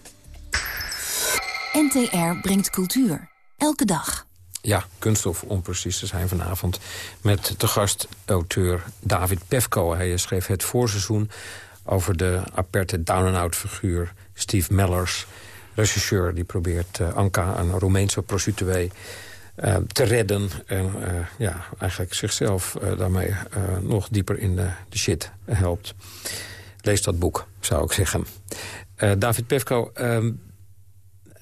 NTR brengt cultuur. Elke dag. Ja, kunst of onprecies te zijn vanavond. Met de gast auteur David Pefko. Hij schreef het voorseizoen over de aperte down-and-out figuur Steve Mellers. Regisseur die probeert eh, Anka, een Roemeense prostituee, eh, te redden. En eh, ja, eigenlijk zichzelf daarmee nog dieper in de, shit helpt. Lees dat boek, zou ik zeggen. David Pefko, ehm,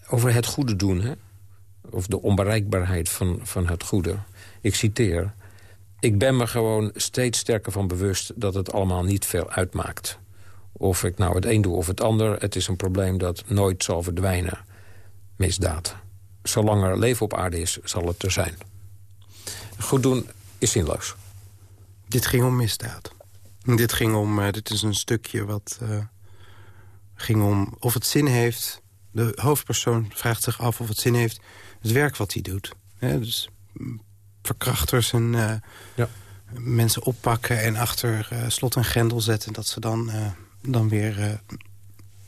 over het goede doen, hè? of de onbereikbaarheid van, van het goede. Ik citeer. Ik ben me gewoon steeds sterker van bewust dat het allemaal niet veel uitmaakt. Of ik nou het een doe of het ander, het is een probleem dat nooit zal verdwijnen. Misdaad. Zolang er leven op aarde is, zal het er zijn. Goed doen is zinloos. Dit ging om misdaad. Dit ging om, eh, dit is een stukje wat eh, ging om of het zin heeft. De hoofdpersoon vraagt zich af of het zin heeft het werk wat hij doet. Dus mm, verkrachters en eh, Ja. mensen oppakken en achter slot en grendel zetten... dat ze dan, dan weer eh,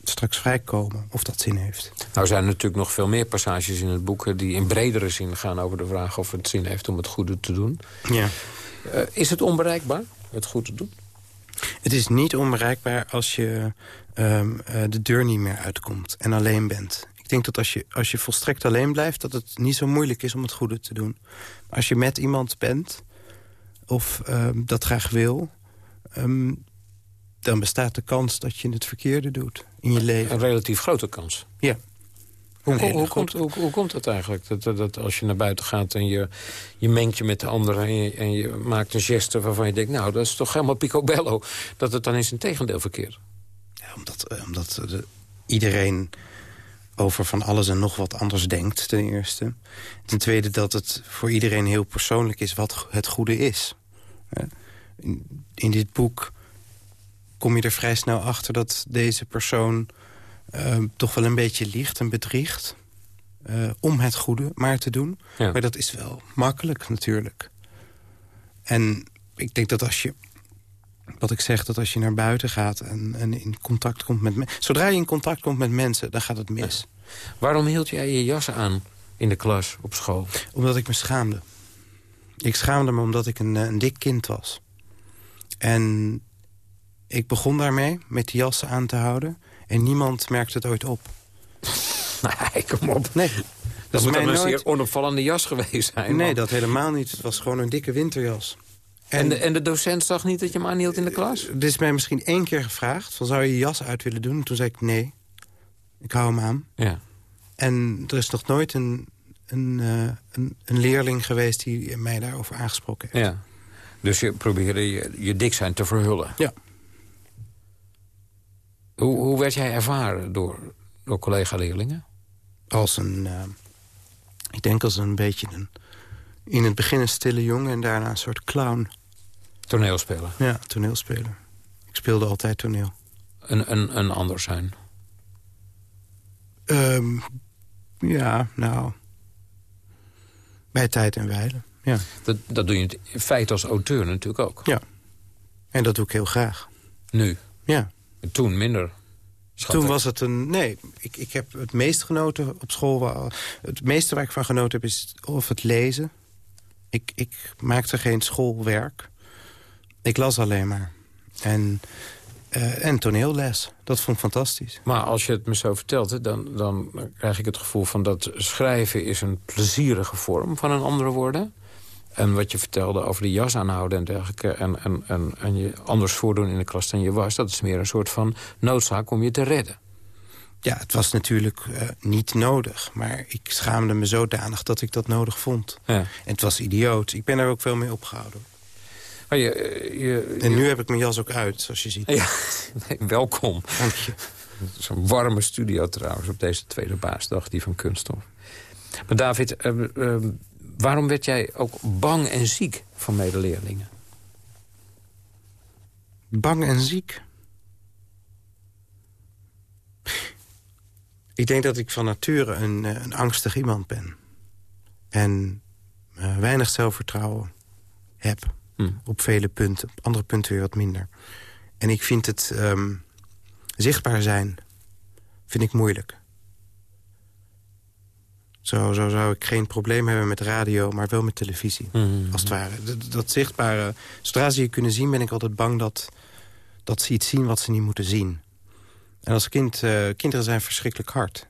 straks vrijkomen, of dat zin heeft. Nou zijn er natuurlijk nog veel meer passages in het boek... eh, die in bredere zin gaan over de vraag of het zin heeft om het goede te doen. Ja. Eh, is het onbereikbaar, het goed te doen? Het is niet onbereikbaar als je ehm, eh, de deur niet meer uitkomt en alleen bent. Ik denk dat als je, als je volstrekt alleen blijft... dat het niet zo moeilijk is om het goede te doen. Maar als je met iemand bent of ehm, dat graag wil... ehm, dan bestaat de kans dat je het verkeerde doet in je leven. Een relatief grote kans. Ja. Hoe, Een hoe, komt, hoe, hoe komt dat eigenlijk? Dat, dat, dat als je naar buiten gaat en je, je mengt je met de anderen... En je, en je maakt een geste waarvan je denkt... nou, dat is toch helemaal picobello... dat het dan in zijn tegendeel verkeert. Ja, omdat eh, omdat de- iedereen over van alles en nog wat anders denkt, ten eerste. Ten tweede dat het voor iedereen heel persoonlijk is wat het goede is. In, in dit boek kom je er vrij snel achter dat deze persoon... eh, toch wel een beetje liegt en bedriegt... eh, om het goede maar te doen. Ja. Maar dat is wel makkelijk natuurlijk. En ik denk dat als je wat ik zeg, dat als je naar buiten gaat en, en in contact komt met mensen... Zodra je in contact komt met mensen, dan gaat het mis. Waarom hield jij je jas aan in de klas op school? Omdat ik me schaamde. Ik schaamde me omdat ik een, eh, een dik kind was. En ik begon daarmee, met die jassen aan te houden. En niemand merkt het ooit op. Nee, kom op. Nee. Dat, is moet een nooit- zeer onopvallende jas geweest zijn. Nee, man. dat helemaal niet. Het was gewoon een dikke winterjas. En, de, en de docent zag niet dat je hem aanhield in de klas? Er is mij misschien één keer gevraagd... Van, zou je je jas uit willen doen? En toen zei ik nee. Ik hou hem aan. Ja. En er is nog nooit een, een, eh, een, een leerling geweest... die mij daarover aangesproken heeft. ja. Dus je probeerde je, je dik zijn te verhullen? Ja. Hoe, hoe werd jij ervaren door, door collega-leerlingen? Als een... eh, ik denk als een beetje een... In het begin een stille jongen en daarna een soort clown. Toneelspeler? Ja, toneelspeler. Ik speelde altijd toneel. Een, een, een ander zijn? Ehm, ja, nou... Bij tijd en wijle, ja. Dat, dat doe je in feite als auteur natuurlijk ook. Ja. En dat doe ik heel graag. Nu? Ja. En toen minder? schat Toen was het een... Nee, ik, ik heb het meest genoten op school... Het meeste waar ik van genoten heb is of het lezen. Ik, ik maakte geen schoolwerk. Ik las alleen maar. En, eh, en toneelles. Dat vond ik fantastisch. Maar als je het me zo vertelt, dan, dan krijg ik het gevoel van dat schrijven is een plezierige vorm van een andere woorden. En wat je vertelde over de jas aanhouden en dergelijke... en, en, en, en je anders voordoen in de klas dan je was... dat is meer een soort van noodzaak om je te redden. Ja, het was natuurlijk eh, niet nodig. Maar ik schaamde me zodanig dat ik dat nodig vond. Ja. En het was idioot. Ik ben er ook veel mee opgehouden. Maar je, eh, je, En nu heb ik mijn jas ook uit, zoals je ziet. Ja, nee, welkom. Dank je. Het is een warme studio trouwens op deze tweede paasdag, die van Kunststof. Maar David, eh, waarom werd jij ook bang en ziek van medeleerlingen? Bang en ziek. Ik denk dat ik van nature een, eh, een angstig iemand ben. En eh, weinig zelfvertrouwen heb. Op vele punten. Op andere punten weer wat minder. En ik vind het ehm, zichtbaar zijn vind ik moeilijk. Zo, zo zou ik geen probleem hebben met radio, maar wel met televisie. Als het ware. Dat, dat zichtbare... Zodra ze je kunnen zien, ben ik altijd bang dat, dat ze iets zien wat ze niet moeten zien. En als kind, eh, kinderen zijn verschrikkelijk hard.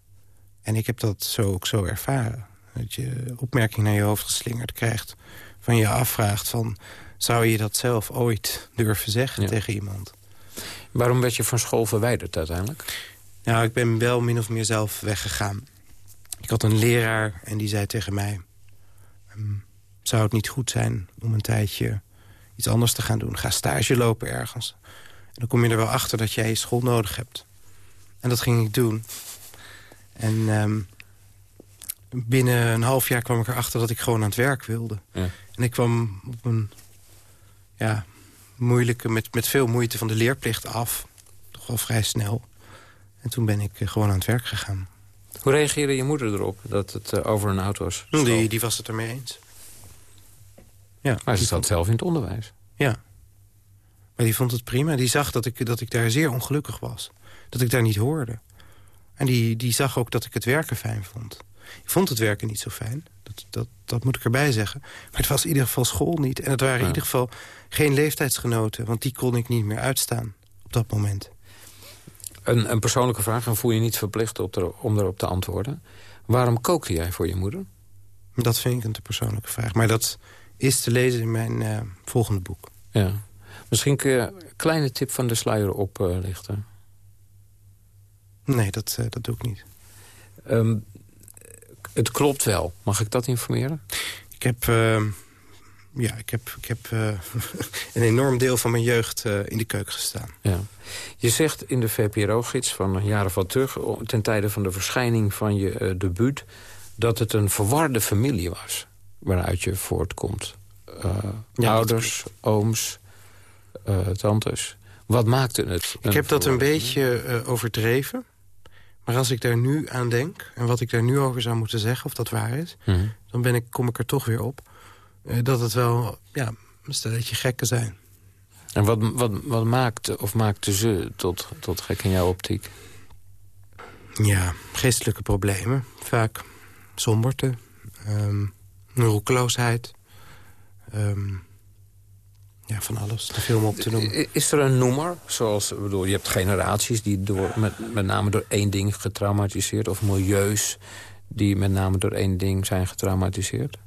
En ik heb dat zo ook zo ervaren. Dat je opmerking naar je hoofd geslingerd krijgt. Van je afvraagt van... zou je dat zelf ooit durven zeggen tegen iemand? Waarom werd je van school verwijderd uiteindelijk? Nou, ik ben wel min of meer zelf weggegaan. Ik had een leraar en die zei tegen mij... ehm, zou het niet goed zijn om een tijdje iets anders te gaan doen? Ga stage lopen ergens. En dan kom je er wel achter dat jij je school nodig hebt. En dat ging ik doen. En ehm, binnen een half jaar kwam ik erachter dat ik gewoon aan het werk wilde. Ja. En ik kwam op een ja, moeilijke, met, met veel moeite van de leerplicht af. Toch wel vrij snel. En toen ben ik eh, gewoon aan het werk gegaan. Hoe reageerde je moeder erop dat het uh, over een oud was? Die, die was het ermee eens. Ja, maar ze zat zelf in het onderwijs. Ja. Maar die vond het prima. Die zag dat ik, dat ik daar zeer ongelukkig was. Dat ik daar niet hoorde. En die, die zag ook dat ik het werken fijn vond. Ik vond het werken niet zo fijn. Dat, dat, dat moet ik erbij zeggen. Maar het was in ieder geval school niet. En het waren Ja. in ieder geval geen leeftijdsgenoten. Want die kon ik niet meer uitstaan op dat moment. Een, een persoonlijke vraag, en voel je niet verplicht op om erop te antwoorden. Waarom kookte jij voor je moeder? Dat vind ik een te persoonlijke vraag. Maar dat is te lezen in mijn eh, volgende boek. Ja. Misschien kun je een kleine tip van de sluier oplichten. Nee, dat, uh, dat doe ik niet. Um, het klopt wel. Mag ik dat informeren? Ik heb, uh, ja, ik heb, ik heb uh, een enorm deel van mijn jeugd uh, in de keuken gestaan. Ja. Je zegt in de VPRO-gids van jaren van terug... ten tijde van de verschijning van je uh, debuut... dat het een verwarde familie was waaruit je voortkomt. Ja, ouders, ooms, tantes. Wat maakte het? Ik heb dat een beetje overdreven. Maar als ik daar nu aan denk, en wat ik daar nu over zou moeten zeggen... of dat waar is, Mhm. mm -hmm. dan ben ik, kom ik er toch weer op... Uh, dat het wel ja, een stelletje gekken zijn. En wat, wat, wat maakte of maakte ze tot, tot gek in jouw optiek? Ja, geestelijke problemen. Vaak somberte, um, roekeloosheid. Um, ja, van alles. Te veel om op te noemen. Is er een noemer? Zoals, bedoel, je hebt generaties die door, met, met name door één ding getraumatiseerd... of milieus die met name door één ding zijn getraumatiseerd?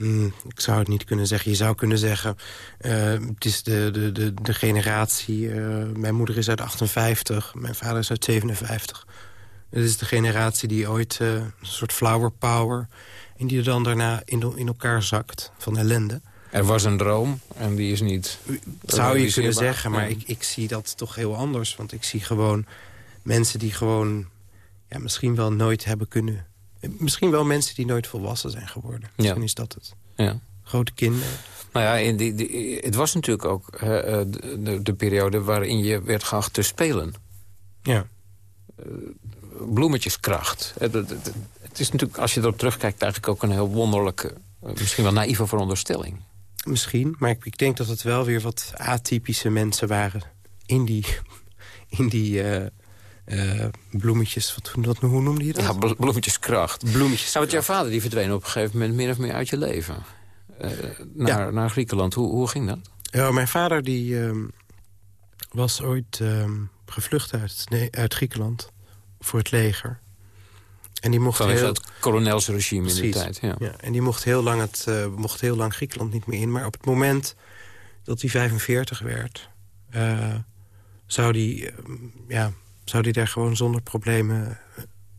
Hmm, ik zou het niet kunnen zeggen. Je zou kunnen zeggen, uh, het is de, de, de, de generatie... Uh, mijn moeder is uit 58, mijn vader is uit 57. Het is de generatie die ooit uh, een soort flower power... en die er dan daarna in, in elkaar zakt van ellende. Er was een droom en die is niet... Zou je kunnen zeggen, maar ik, ik zie dat toch heel anders. Want ik zie gewoon mensen die gewoon ja, misschien wel nooit hebben kunnen... Misschien wel mensen die nooit volwassen zijn geworden. Misschien is dat het. Ja. Grote kinderen. Nou ja, in die, die, het was natuurlijk ook uh, de, de, periode waarin je werd geacht te spelen. Ja. Uh, bloemetjeskracht. Het, het, het, is natuurlijk, als je erop terugkijkt, eigenlijk ook een heel wonderlijke... misschien wel naïeve veronderstelling. Misschien, maar ik, ik, denk dat het wel weer wat atypische mensen waren... in die, in die uh, bloemetjes, wat, wat, hoe noemde je dat? Ja, bloemetjeskracht. Bloemetjes. Nou, want jouw vader die verdween op een gegeven moment min of meer uit je leven. Uh, naar, ja. naar Griekenland. Hoe, hoe ging dat? Ja, mijn vader die uh, was ooit uh, gevlucht uit, nee, uit Griekenland voor het leger. En die mocht Van heel... het kolonelsregime in de tijd. Ja. ja. en die mocht heel, lang het, uh, mocht heel lang Griekenland niet meer in. Maar op het moment dat hij 45 werd... Uh, zou die ja, zou hij daar gewoon zonder problemen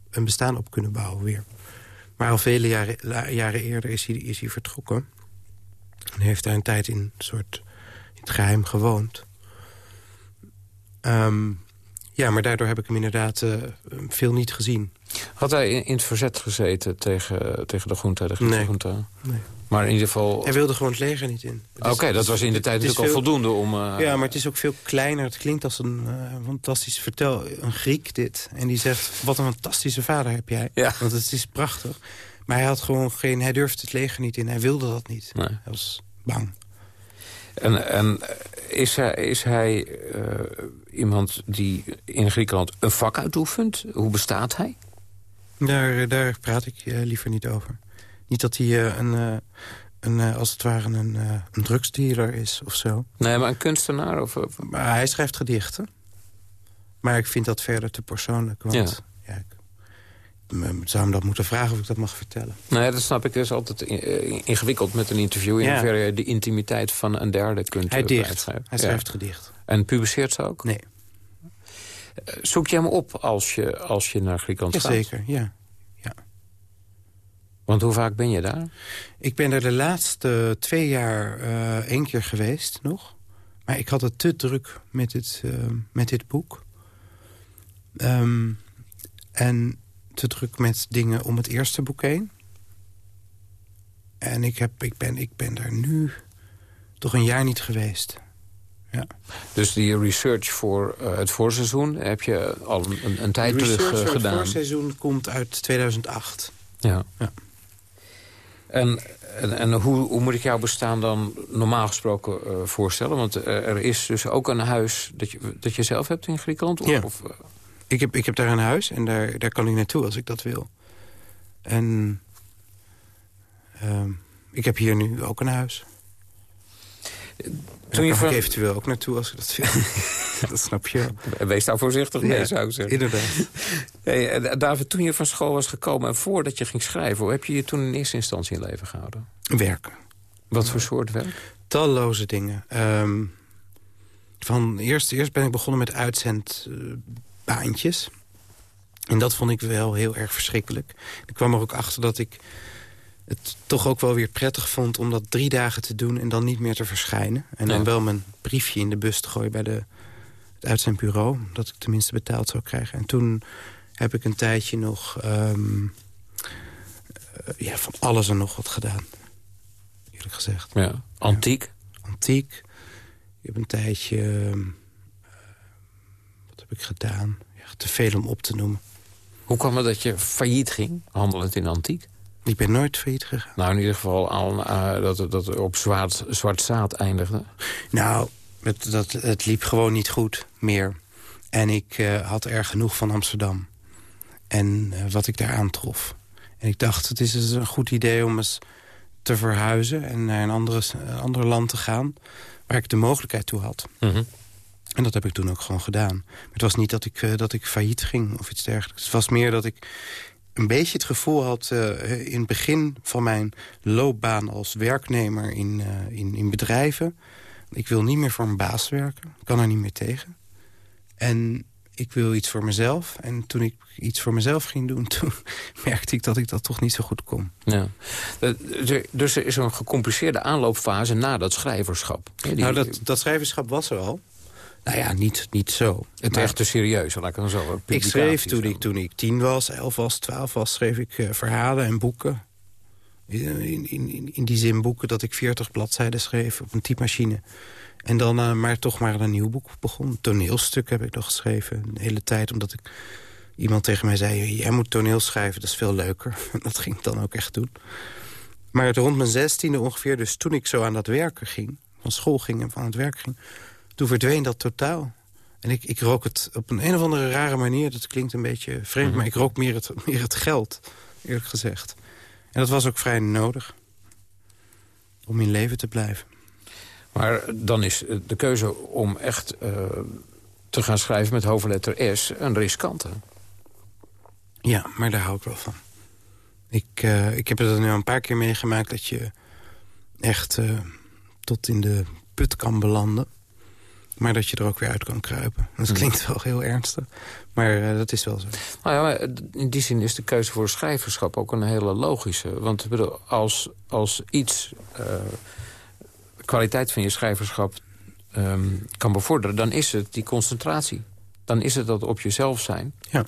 een bestaan op kunnen bouwen weer. Maar al vele jaren, jaren eerder is hij, is hij vertrokken. En heeft daar een tijd in, soort, in het geheim gewoond. Um, ja, maar daardoor heb ik hem inderdaad uh, veel niet gezien. Had hij in, in, het verzet gezeten tegen, tegen de junta, de nee. junta? Nee. Maar in ieder geval... Hij wilde gewoon het leger niet in. Oké, okay, dat was in de tijd natuurlijk veel... al voldoende om... Uh... Ja, maar het is ook veel kleiner. Het klinkt als een uh, fantastisch vertel. Een Griek dit. En die zegt, wat een fantastische vader heb jij. Ja. Want het is prachtig. Maar hij had gewoon geen... Hij durfde het leger niet in. Hij wilde dat niet. Nee. Hij was bang. En, en is hij, is hij uh, iemand die in Griekenland een vak uitoefent? Hoe bestaat hij? Daar, daar praat ik uh, liever niet over. Niet dat hij uh, een, een, als het ware een, een drugsdealer is of zo. Nee, maar een kunstenaar? Of, of... Maar hij schrijft gedichten. Maar ik vind dat verder te persoonlijk. Want ja. ja ik zou hem dat moeten vragen of ik dat mag vertellen. Nee, dat snap ik. Het is altijd ingewikkeld met een interview... in ja. hoeverre je de intimiteit van een derde kunt Hij dicht. Hij schrijft ja. gedicht. En publiceert ze ook? Nee. Zoek je hem op als je, als je naar Griekenland gaat? Jazeker, ja. ja. Want hoe vaak ben je daar? Ik ben er de laatste twee jaar uh, één keer geweest nog. Maar ik had het te druk met dit, uh, met dit boek. Um, en te druk met dingen om het eerste boek heen. En ik, heb, ik, ben, ik ben daar nu toch een jaar niet geweest. Ja. Dus die research voor uh, het voorseizoen heb je al een, een tijd terug uh, gedaan? het voorseizoen komt uit 2008. Ja. ja. En, en, en hoe, hoe, moet ik jouw bestaan dan normaal gesproken uh, voorstellen? Want er is dus ook een huis dat je, dat je zelf hebt in Griekenland? Of, ja. of, ik, heb, ik heb daar een huis en daar, daar kan ik naartoe als ik dat wil. En um, ik heb hier nu ook een huis. Toen je kan ik eventueel ook naartoe als ik dat wil. dat snap je wel. Wees daar voorzichtig mee, ja, zou ik zeggen. Inderdaad. Hey, David, toen je van school was gekomen en voordat je ging schrijven... hoe heb je je toen in eerste instantie in leven gehouden? Werken. Wat voor soort werk? Talloze dingen. Um, van eerst, eerst ben ik begonnen met uitzendbaantjes. En dat vond ik wel heel erg verschrikkelijk. Ik kwam er ook achter dat ik het toch ook wel weer prettig vond... om dat drie dagen te doen en dan niet meer te verschijnen. En dan Ja. wel mijn briefje in de bus te gooien bij de, het uitzendbureau. Dat ik tenminste betaald zou krijgen. En toen heb ik een tijdje nog ehm, eh, ja, van alles en nog wat gedaan. Eerlijk gezegd. Ja. Antiek? Antiek. Ik heb een tijdje... ehm, eh, heb ik gedaan? Ja, te veel om op te noemen. Hoe kwam het dat je failliet ging, handelend in antiek? Ik ben nooit failliet gegaan. Nou, in ieder geval al, eh, dat, het- dat op zwart, zwart zaad eindigde. Nou, het, dat, het liep gewoon niet goed meer. En ik eh, had er genoeg van Amsterdam. En eh, wat ik daar aantrof. En ik dacht, het is dus een goed idee om eens te verhuizen en naar een andere, een ander land te gaan... waar ik de mogelijkheid toe had. Mhm. En dat heb ik toen ook gewoon gedaan. Maar het was niet dat ik, eh, dat ik failliet ging of iets dergelijks. Het was meer dat ik een beetje het gevoel had... eh, in het begin van mijn loopbaan als werknemer in, eh, in, in bedrijven... ik wil niet meer voor een baas werken. Ik kan er niet meer tegen. En ik wil iets voor mezelf. En toen ik iets voor mezelf ging doen... toen merkte ik dat ik dat toch niet zo goed kon. Ja. Dus er is een gecompliceerde aanloopfase na dat schrijverschap. Die- Nou, dat, dat schrijverschap was er al. Nou ja, niet, niet zo. Het Maar- echte serieus, laat ik dan zo. Ik schreef toen ik, toen ik tien was, elf was, twaalf was... schreef ik eh, verhalen en boeken. In, in, in, in die zin boeken dat ik 40 bladzijden schreef op een typemachine. En dan eh, maar toch maar een nieuw boek begon. Een toneelstuk heb ik nog geschreven. Een hele tijd, omdat ik... Iemand tegen mij zei, jij moet toneel schrijven, dat is veel leuker. dat ging ik dan ook echt doen. Maar rond mijn zestiende ongeveer, dus toen ik zo aan dat werken ging... van school ging en van het werk ging... toen verdween dat totaal. En ik, ik rook het op een, een of andere rare manier. Dat klinkt een beetje vreemd, maar ik rook meer het, meer het geld, eerlijk gezegd. En dat was ook vrij nodig. Om in leven te blijven. Maar dan is de keuze om echt eh, te gaan schrijven met hoofdletter S een riskante. Ja, maar daar hou ik wel van. Ik, eh, ik heb het er nu al een paar keer meegemaakt... dat je echt eh, tot in de put kan belanden. Maar dat je er ook weer uit kan kruipen. Dat Hmm. klinkt wel heel ernstig. Maar eh, dat is wel zo. Nou ja, maar in die zin is de keuze voor schrijverschap ook een hele logische. Want bedoel, als, als iets eh, de kwaliteit van je schrijverschap ehm, kan bevorderen... dan is het die concentratie. Dan is het dat op jezelf zijn. Ja.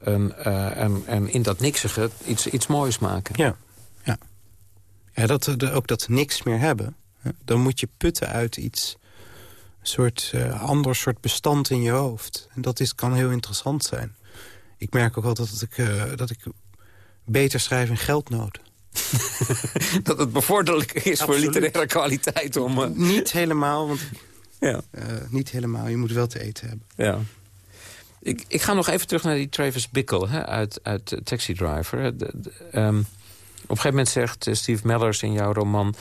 En, eh, en, en in dat niksige iets, iets moois maken. Ja, ja. ja dat, ook dat niks meer hebben. Dan moet je putten uit iets... soort eh, ander soort bestand in je hoofd. En dat is, kan heel interessant zijn. Ik merk ook altijd dat ik, eh, dat ik beter schrijf in geldnood. dat het bevorderlijk is voor literaire kwaliteit om... eh, Niet helemaal, want ja. niet helemaal. Je moet wel te eten hebben. Ja. Ik, ik ga nog even terug naar die Travis Bickle hè, uit, uit Taxi Driver. De- de- ehm, op een gegeven moment zegt Steve Mellers in jouw roman...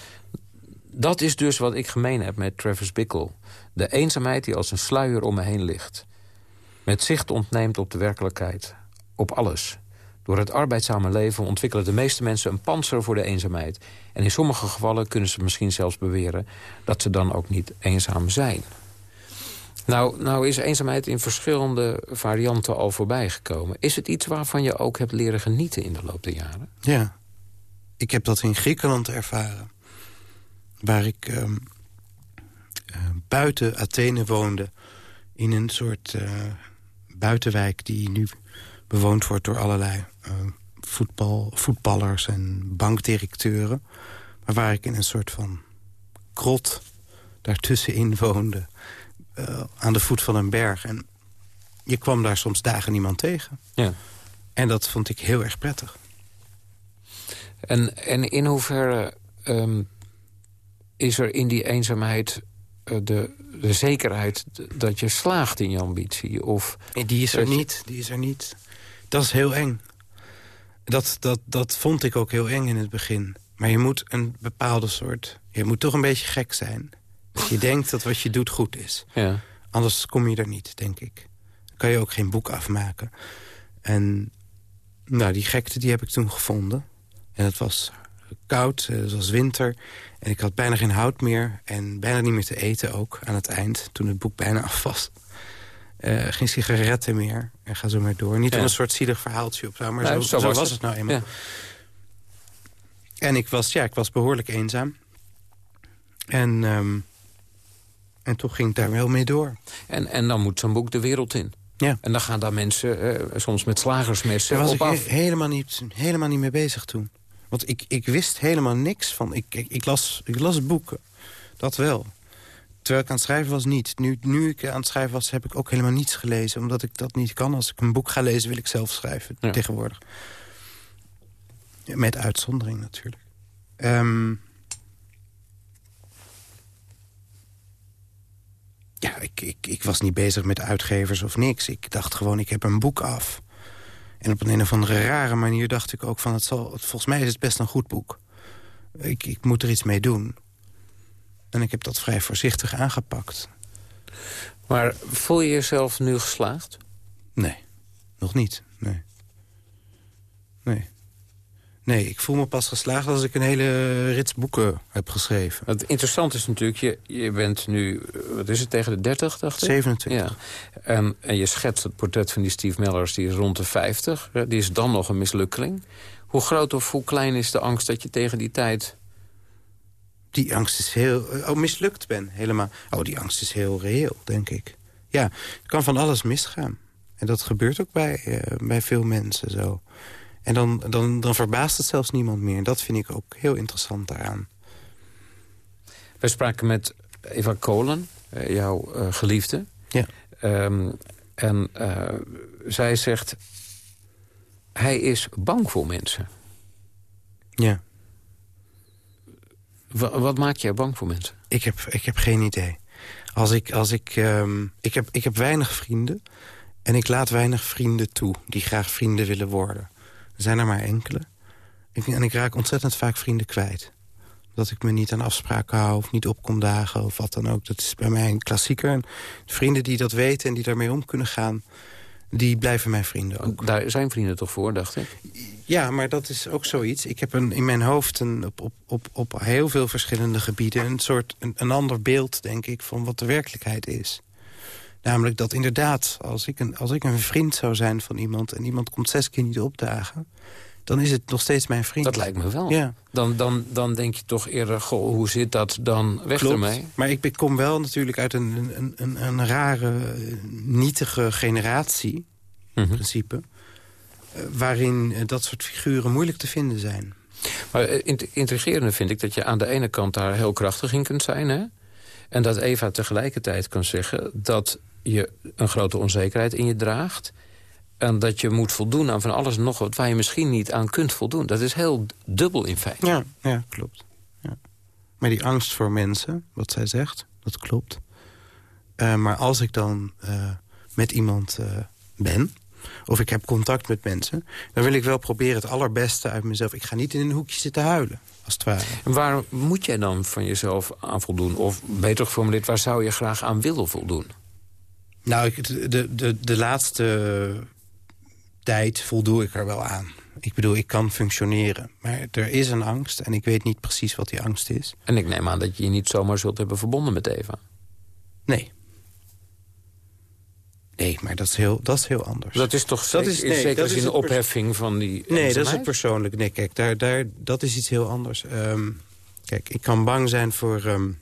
dat is dus wat ik gemeen heb met Travis Bickle. De eenzaamheid die als een sluier om me heen ligt. Met zicht ontneemt op de werkelijkheid. Op alles. Door het arbeidzame leven ontwikkelen de meeste mensen een panzer voor de eenzaamheid. En in sommige gevallen kunnen ze misschien zelfs beweren... dat ze dan ook niet eenzaam zijn. Nou, nou is eenzaamheid in verschillende varianten al voorbijgekomen. Is het iets waarvan je ook hebt leren genieten in de loop der jaren? Ja. Ik heb dat in Griekenland ervaren. Waar ik ehm, eh, buiten Athene woonde. In een soort eh, buitenwijk die nu bewoond wordt door allerlei eh, voetbal, voetballers en bankdirecteuren. Maar waar ik in een soort van krot daartussenin woonde. eh, aan de voet van een berg. En je kwam daar soms dagen niemand tegen. Ja. En dat vond ik heel erg prettig. En, en in hoeverre ehm, is er in die eenzaamheid de, de zekerheid dat je slaagt in je ambitie? Of die is er dat je- niet, die is er niet. Dat is heel eng. Dat, dat, dat vond ik ook heel eng in het begin. Maar je moet een bepaalde soort... Je moet toch een beetje gek zijn. Dat je denkt dat wat je doet goed is. Ja. Anders kom je er niet, denk ik. Dan kan je ook geen boek afmaken. En nou, die gekte die heb ik toen gevonden. En het was koud, eh, het was winter. En ik had bijna geen hout meer. En bijna niet meer te eten ook aan het eind. Toen het boek bijna af was. Eh, geen sigaretten meer. En ga zo maar door. Niet Ja. om een soort zielig verhaaltje op houden, Maar zo, zo was, het. nou eenmaal. Ja. En ik was, ja, ik was behoorlijk eenzaam. En, ehm, en toch ging ik daar wel mee door. En, en dan moet zo'n boek de wereld in. Ja. En dan gaan daar mensen eh, soms met slagersmessen Daar was op ik af. he- helemaal, niet, helemaal niet mee bezig toen. Want ik, ik wist helemaal niks van... Ik, ik, ik, las, ik las boeken, dat wel. Terwijl ik aan het schrijven was, niet. Nu, nu ik aan het schrijven was, heb ik ook helemaal niets gelezen. Omdat ik dat niet kan. Als ik een boek ga lezen, wil ik zelf schrijven, Ja. tegenwoordig. Met uitzondering natuurlijk. Ehm, ja, ik, ik, ik was niet bezig met uitgevers of niks. Ik dacht gewoon, ik heb een boek af. En op een, een of andere rare manier dacht ik ook van... Het zal, volgens mij is het best een goed boek. ik, ik moet er iets mee doen. En ik heb dat vrij voorzichtig aangepakt. Maar voel je jezelf nu geslaagd? Nee, nog niet. Nee. Nee. Nee, ik voel me pas geslaagd als ik een hele rits boeken heb geschreven. Het interessante is natuurlijk, je, je bent nu, wat is het, tegen de 30, dacht ik? 27. Ja. En, en je schetst het portret van die Steve Mellers, die is rond de 50. Die is dan nog een mislukkeling. Hoe groot of hoe klein is de angst dat je tegen die tijd... Die angst is heel... Oh, mislukt ben, helemaal. Oh, die angst is heel reëel, denk ik. Ja, er kan van alles misgaan. En dat gebeurt ook bij, uh, bij veel mensen zo. En dan, dan, dan verbaast het zelfs niemand meer. En dat vind ik ook heel interessant daaraan. Wij spraken met Eva Kolen, eh, jouw uh, geliefde. Ja. Um, en uh, zij zegt... Hij is bang voor mensen. Ja. W wat maakt jij bang voor mensen? Ik heb, ik heb geen idee. Als ik, als ik, um, ik, heb, ik heb weinig vrienden. En ik laat weinig vrienden toe die graag vrienden willen worden. Er zijn er maar enkele. Ik, en ik raak ontzettend vaak vrienden kwijt. Dat ik me niet aan afspraken hou of niet opkom dagen of wat dan ook. Dat is bij mij een klassieker. En vrienden die dat weten en die daarmee om kunnen gaan... die blijven mijn vrienden ook. Daar zijn vrienden toch voor, dacht ik? Ja, maar dat is ook zoiets. Ik heb een, in mijn hoofd een, op, op, op, op heel veel verschillende gebieden... een soort een, een ander beeld, denk ik, van wat de werkelijkheid is. Namelijk dat inderdaad, als ik, een, als ik een vriend zou zijn van iemand... en iemand komt zes keer niet opdagen... dan is het nog steeds mijn vriend. Dat lijkt me wel. Ja. Dan, dan, dan denk je toch eerder, goh, hoe zit dat dan weg Klopt. ermee? Maar ik kom wel natuurlijk uit een, een, een, een rare, nietige generatie... in Mhm. principe... waarin dat soort figuren moeilijk te vinden zijn. Maar het intrigerende vind ik dat je aan de ene kant daar heel krachtig in kunt zijn... Hè? en dat Eva tegelijkertijd kan zeggen dat je een grote onzekerheid in je draagt... en dat je moet voldoen aan van alles en nog wat... waar je misschien niet aan kunt voldoen. Dat is heel dubbel in feite. Ja, ja klopt. Ja. Maar die angst voor mensen, wat zij zegt, dat klopt. Uh, maar als ik dan uh, met iemand uh, ben of ik heb contact met mensen... dan wil ik wel proberen het allerbeste uit mezelf. Ik ga niet in een hoekje zitten huilen, als het ware. En waar moet jij dan van jezelf aan voldoen? Of beter geformuleerd, waar zou je graag aan willen voldoen? Nou, ik, de, de, de laatste tijd voldoe ik er wel aan. Ik bedoel, ik kan functioneren. Maar er is een angst en ik weet niet precies wat die angst is. En ik neem aan dat je je niet zomaar zult hebben verbonden met Eva. Nee. Nee, maar dat is heel, dat is heel anders. Dat is toch dat is, nee, zeker dat is een opheffing van die Nee, dat is het persoonlijk. Nee, kijk, daar, daar, dat is iets heel anders. Um, kijk, ik kan bang zijn voor um,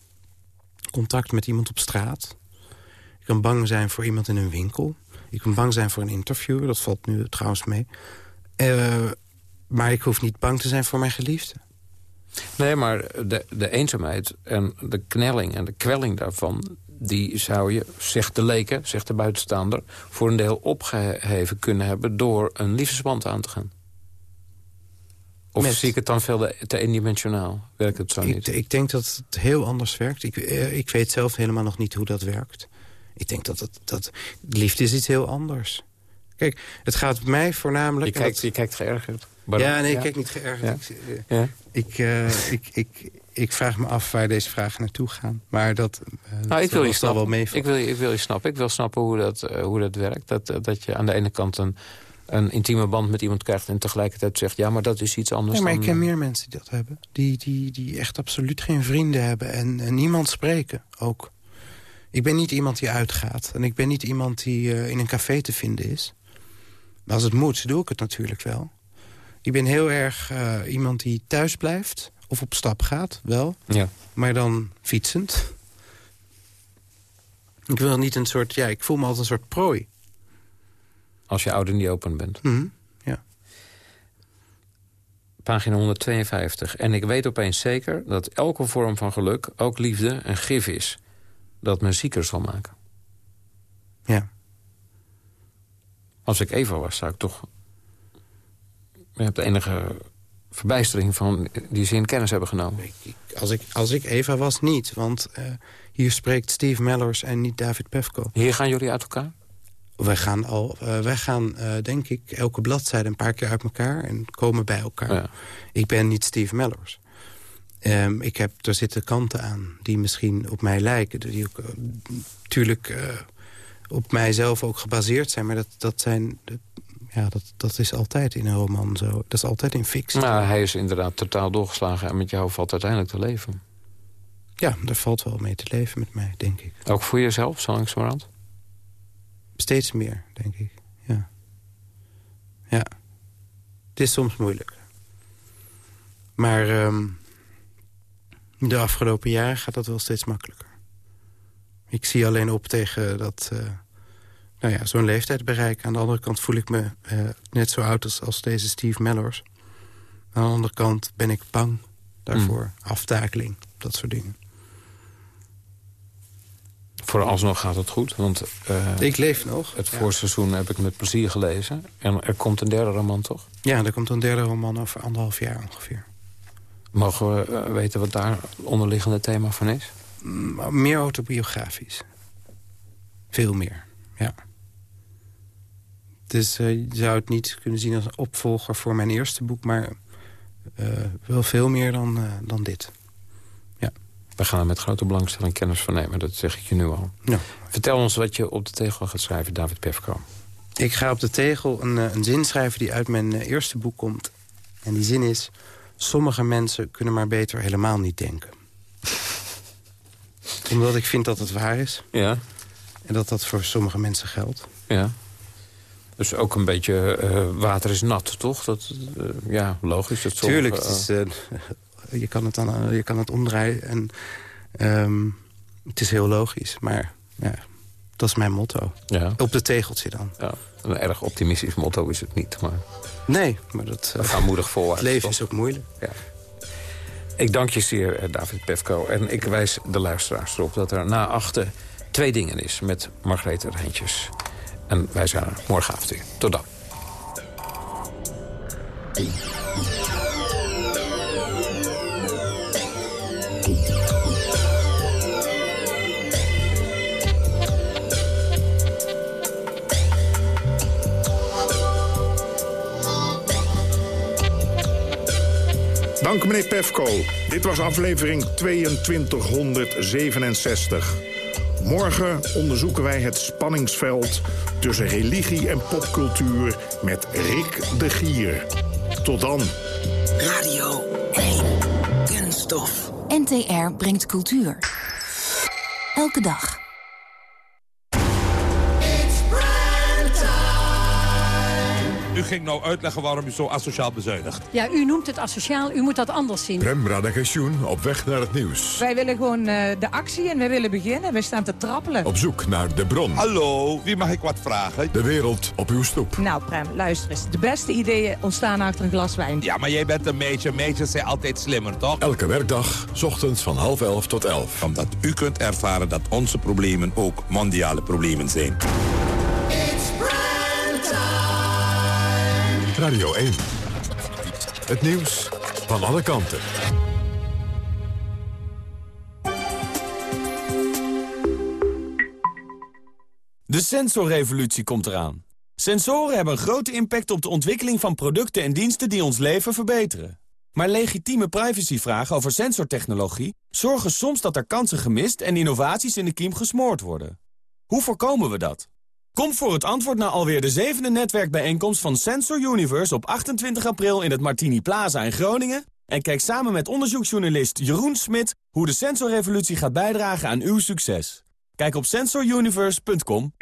contact met iemand op straat. Ik kan bang zijn voor iemand in een winkel. Ik kan bang zijn voor een interview. Dat valt nu trouwens mee. Uh, maar ik hoef niet bang te zijn voor mijn geliefde. Nee, maar de, de eenzaamheid en de knelling en de kwelling daarvan die zou je, zegt de leken, zegt de buitenstaander... voor een deel opgeheven kunnen hebben door een liefdesband aan te gaan. Of Met... zie ik het dan veel te eendimensionaal? Werkt het zo ik, niet? Ik denk dat het heel anders werkt. Ik, ik weet zelf helemaal nog niet hoe dat werkt. Ik denk dat, het, dat liefde is iets heel anders. Kijk, het gaat mij voornamelijk... Je kijkt, dat... je kijkt geërgerd. Ja, nee, ja. ik kijk niet geërgerd. Ja. Ik, ja. ik, uh, ik, ik, ik vraag me af waar deze vragen naartoe gaan. Maar dat, uh, nou, ik wil je snappen. wel mee. Ik wil, ik wil je snappen. Ik wil snappen hoe dat, hoe dat werkt. Dat, dat je aan de ene kant een, een intieme band met iemand krijgt... en tegelijkertijd zegt, ja, maar dat is iets anders ja, maar dan... ik ken meer mensen die dat hebben. Die, die, die echt absoluut geen vrienden hebben en, en niemand spreken ook. Ik ben niet iemand die uitgaat. En ik ben niet iemand die in een café te vinden is. Maar als het moet, doe ik het natuurlijk wel. Ik ben heel erg iemand die thuis blijft of op stap gaat, wel. Ja. Maar dan fietsend. Ik wil niet een soort... Ja, ik voel me altijd een soort prooi. Als je ouder niet open bent. Mm -hmm. Ja. Pagina 152. En ik weet opeens zeker dat elke vorm van geluk, ook liefde, een gif is. Dat me zieker zal maken. Ja. Als ik Eva was, zou ik toch... Je hebt de enige verbijstering van die ze in kennis hebben genomen. Als ik, als ik Eva was, niet. Want uh, hier spreekt Steve Mellors en niet David Pefko. Hier gaan jullie uit elkaar? Wij gaan, al, uh, wij gaan uh, denk ik, elke bladzijde een paar keer uit elkaar... en komen bij elkaar. Ja. Ik ben niet Steve Mellors. Ehm, ik heb, er zitten kanten aan die misschien op mij lijken. Die ook natuurlijk uh, op mijzelf ook gebaseerd zijn. Maar dat, dat, zijn, ja, dat, dat is altijd in een roman zo. Dat is altijd in fictie. Nou, hij is inderdaad totaal doorgeslagen en met jou valt uiteindelijk te leven. Ja, daar valt wel mee te leven met mij, denk ik. Ook voor jezelf, zo langzamerhand? Steeds meer, denk ik, ja. Ja. Het is soms moeilijk. Maar um, de afgelopen jaren gaat dat wel steeds makkelijker. Ik zie alleen op tegen dat... Uh, nou ja, zo'n leeftijd bereiken. Aan de andere kant voel ik me uh, net zo oud als, als deze Steve Mellors. Aan de andere kant ben ik bang daarvoor. Mm. Aftakeling, dat soort dingen. Vooralsnog gaat het goed, want... Uh, ik leef nog. Het ja. voorseizoen heb ik met plezier gelezen. En er komt een derde roman, toch? Ja, er komt een derde roman over anderhalf jaar ongeveer. Mogen we uh, weten wat daar onderliggende thema van is? Mm, meer autobiografisch. Veel meer, ja. Dus uh, je zou het niet kunnen zien als een opvolger voor mijn eerste boek... maar wel veel meer dan, dan dit. We gaan er met grote belangstelling kennis van nemen, dat zeg ik je nu al. Ja. Vertel ons wat je op de tegel gaat schrijven, David Pefko. Ik ga op de tegel een, een zin schrijven die uit mijn eerste boek komt. En die zin is... Sommige mensen kunnen maar beter helemaal niet denken. Omdat ik vind dat het waar is. Ja. En dat dat voor sommige mensen geldt. Ja. Dus ook een beetje uh, water is nat, toch? Dat, uh, ja, logisch. Dat sommige, Tuurlijk, het is, uh, je kan het, dan, je kan het omdraaien. En, um, het is heel logisch, maar ja, dat is mijn motto. Ja. Op de tegeltje dan. Ja, een erg optimistisch motto is het niet. Maar... Nee, maar dat... We gaan moedig voorwaarts. Het leven is ook moeilijk. Ja. Ik dank je zeer, David Pefko. En ik wijs de luisteraars erop dat er na achten twee dingen is met Margrethe Rijntjes. En wij zijn er morgenavond weer. Tot dan. Dank meneer Pefko. Dit was aflevering 2267. Morgen onderzoeken wij het spanningsveld tussen religie en popcultuur met Rick de Gier. Tot dan. Radio 1. Kunststof. NTR brengt cultuur. Elke dag. U ging nou uitleggen waarom u zo asociaal bezuinigt. Ja, u noemt het asociaal, u moet dat anders zien. Prem Radagensjoen op weg naar het nieuws. Wij willen gewoon uh, de actie en wij willen beginnen. Wij staan te trappelen. Op zoek naar de bron. Hallo, wie mag ik wat vragen? De wereld op uw stoep. Nou Prem, luister eens. De beste ideeën ontstaan achter een glas wijn. Ja, maar jij bent een meisje. Meisjes zijn altijd slimmer, toch? Elke werkdag, s ochtends van half elf tot elf. Omdat u kunt ervaren dat onze problemen ook mondiale problemen zijn. Radio 1. Het nieuws van alle kanten. De sensorrevolutie komt eraan. Sensoren hebben een grote impact op de ontwikkeling van producten en diensten die ons leven verbeteren. Maar legitieme privacyvragen over sensortechnologie zorgen soms dat er kansen gemist en innovaties in de kiem gesmoord worden. Hoe voorkomen we dat? Kom voor het antwoord naar alweer de zevende netwerkbijeenkomst van Sensor Universe op 28 april in het Martini Plaza in Groningen. En kijk samen met onderzoeksjournalist Jeroen Smit hoe de sensorrevolutie gaat bijdragen aan uw succes. Kijk op sensoruniverse.com.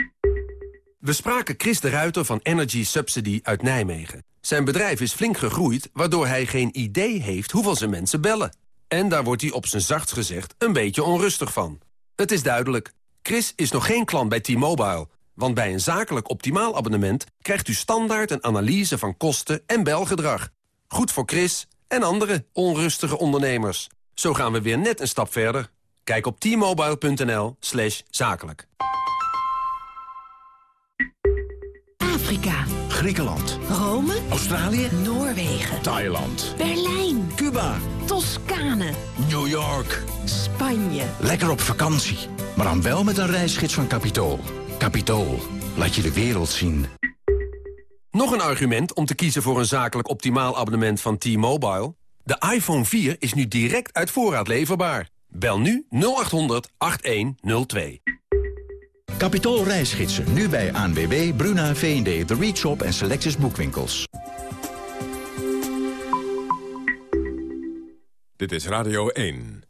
We spraken Chris de Ruiter van Energy Subsidy uit Nijmegen. Zijn bedrijf is flink gegroeid, waardoor hij geen idee heeft hoeveel zijn mensen bellen. En daar wordt hij op zijn zachtst gezegd een beetje onrustig van. Het is duidelijk, Chris is nog geen klant bij T-Mobile... Want bij een zakelijk optimaal abonnement krijgt u standaard een analyse van kosten en belgedrag. Goed voor Chris en andere onrustige ondernemers. Zo gaan we weer net een stap verder. Kijk op t-mobile.nl slash zakelijk. Afrika. Griekenland. Rome. Australië. Noorwegen. Thailand. Berlijn. Cuba. Toscane. New York. Spanje. Lekker op vakantie. Maar dan wel met een reisgids van Capitool. Capitool. Laat je de wereld zien. Nog een argument om te kiezen voor een zakelijk optimaal abonnement van T-Mobile? De iPhone 4 is nu direct uit voorraad leverbaar. Bel nu 0800 8102. Capitool reisgidsen, nu bij ANWB, Bruna, V&D, The Reach Shop en Selectus Boekwinkels. Dit is Radio 1.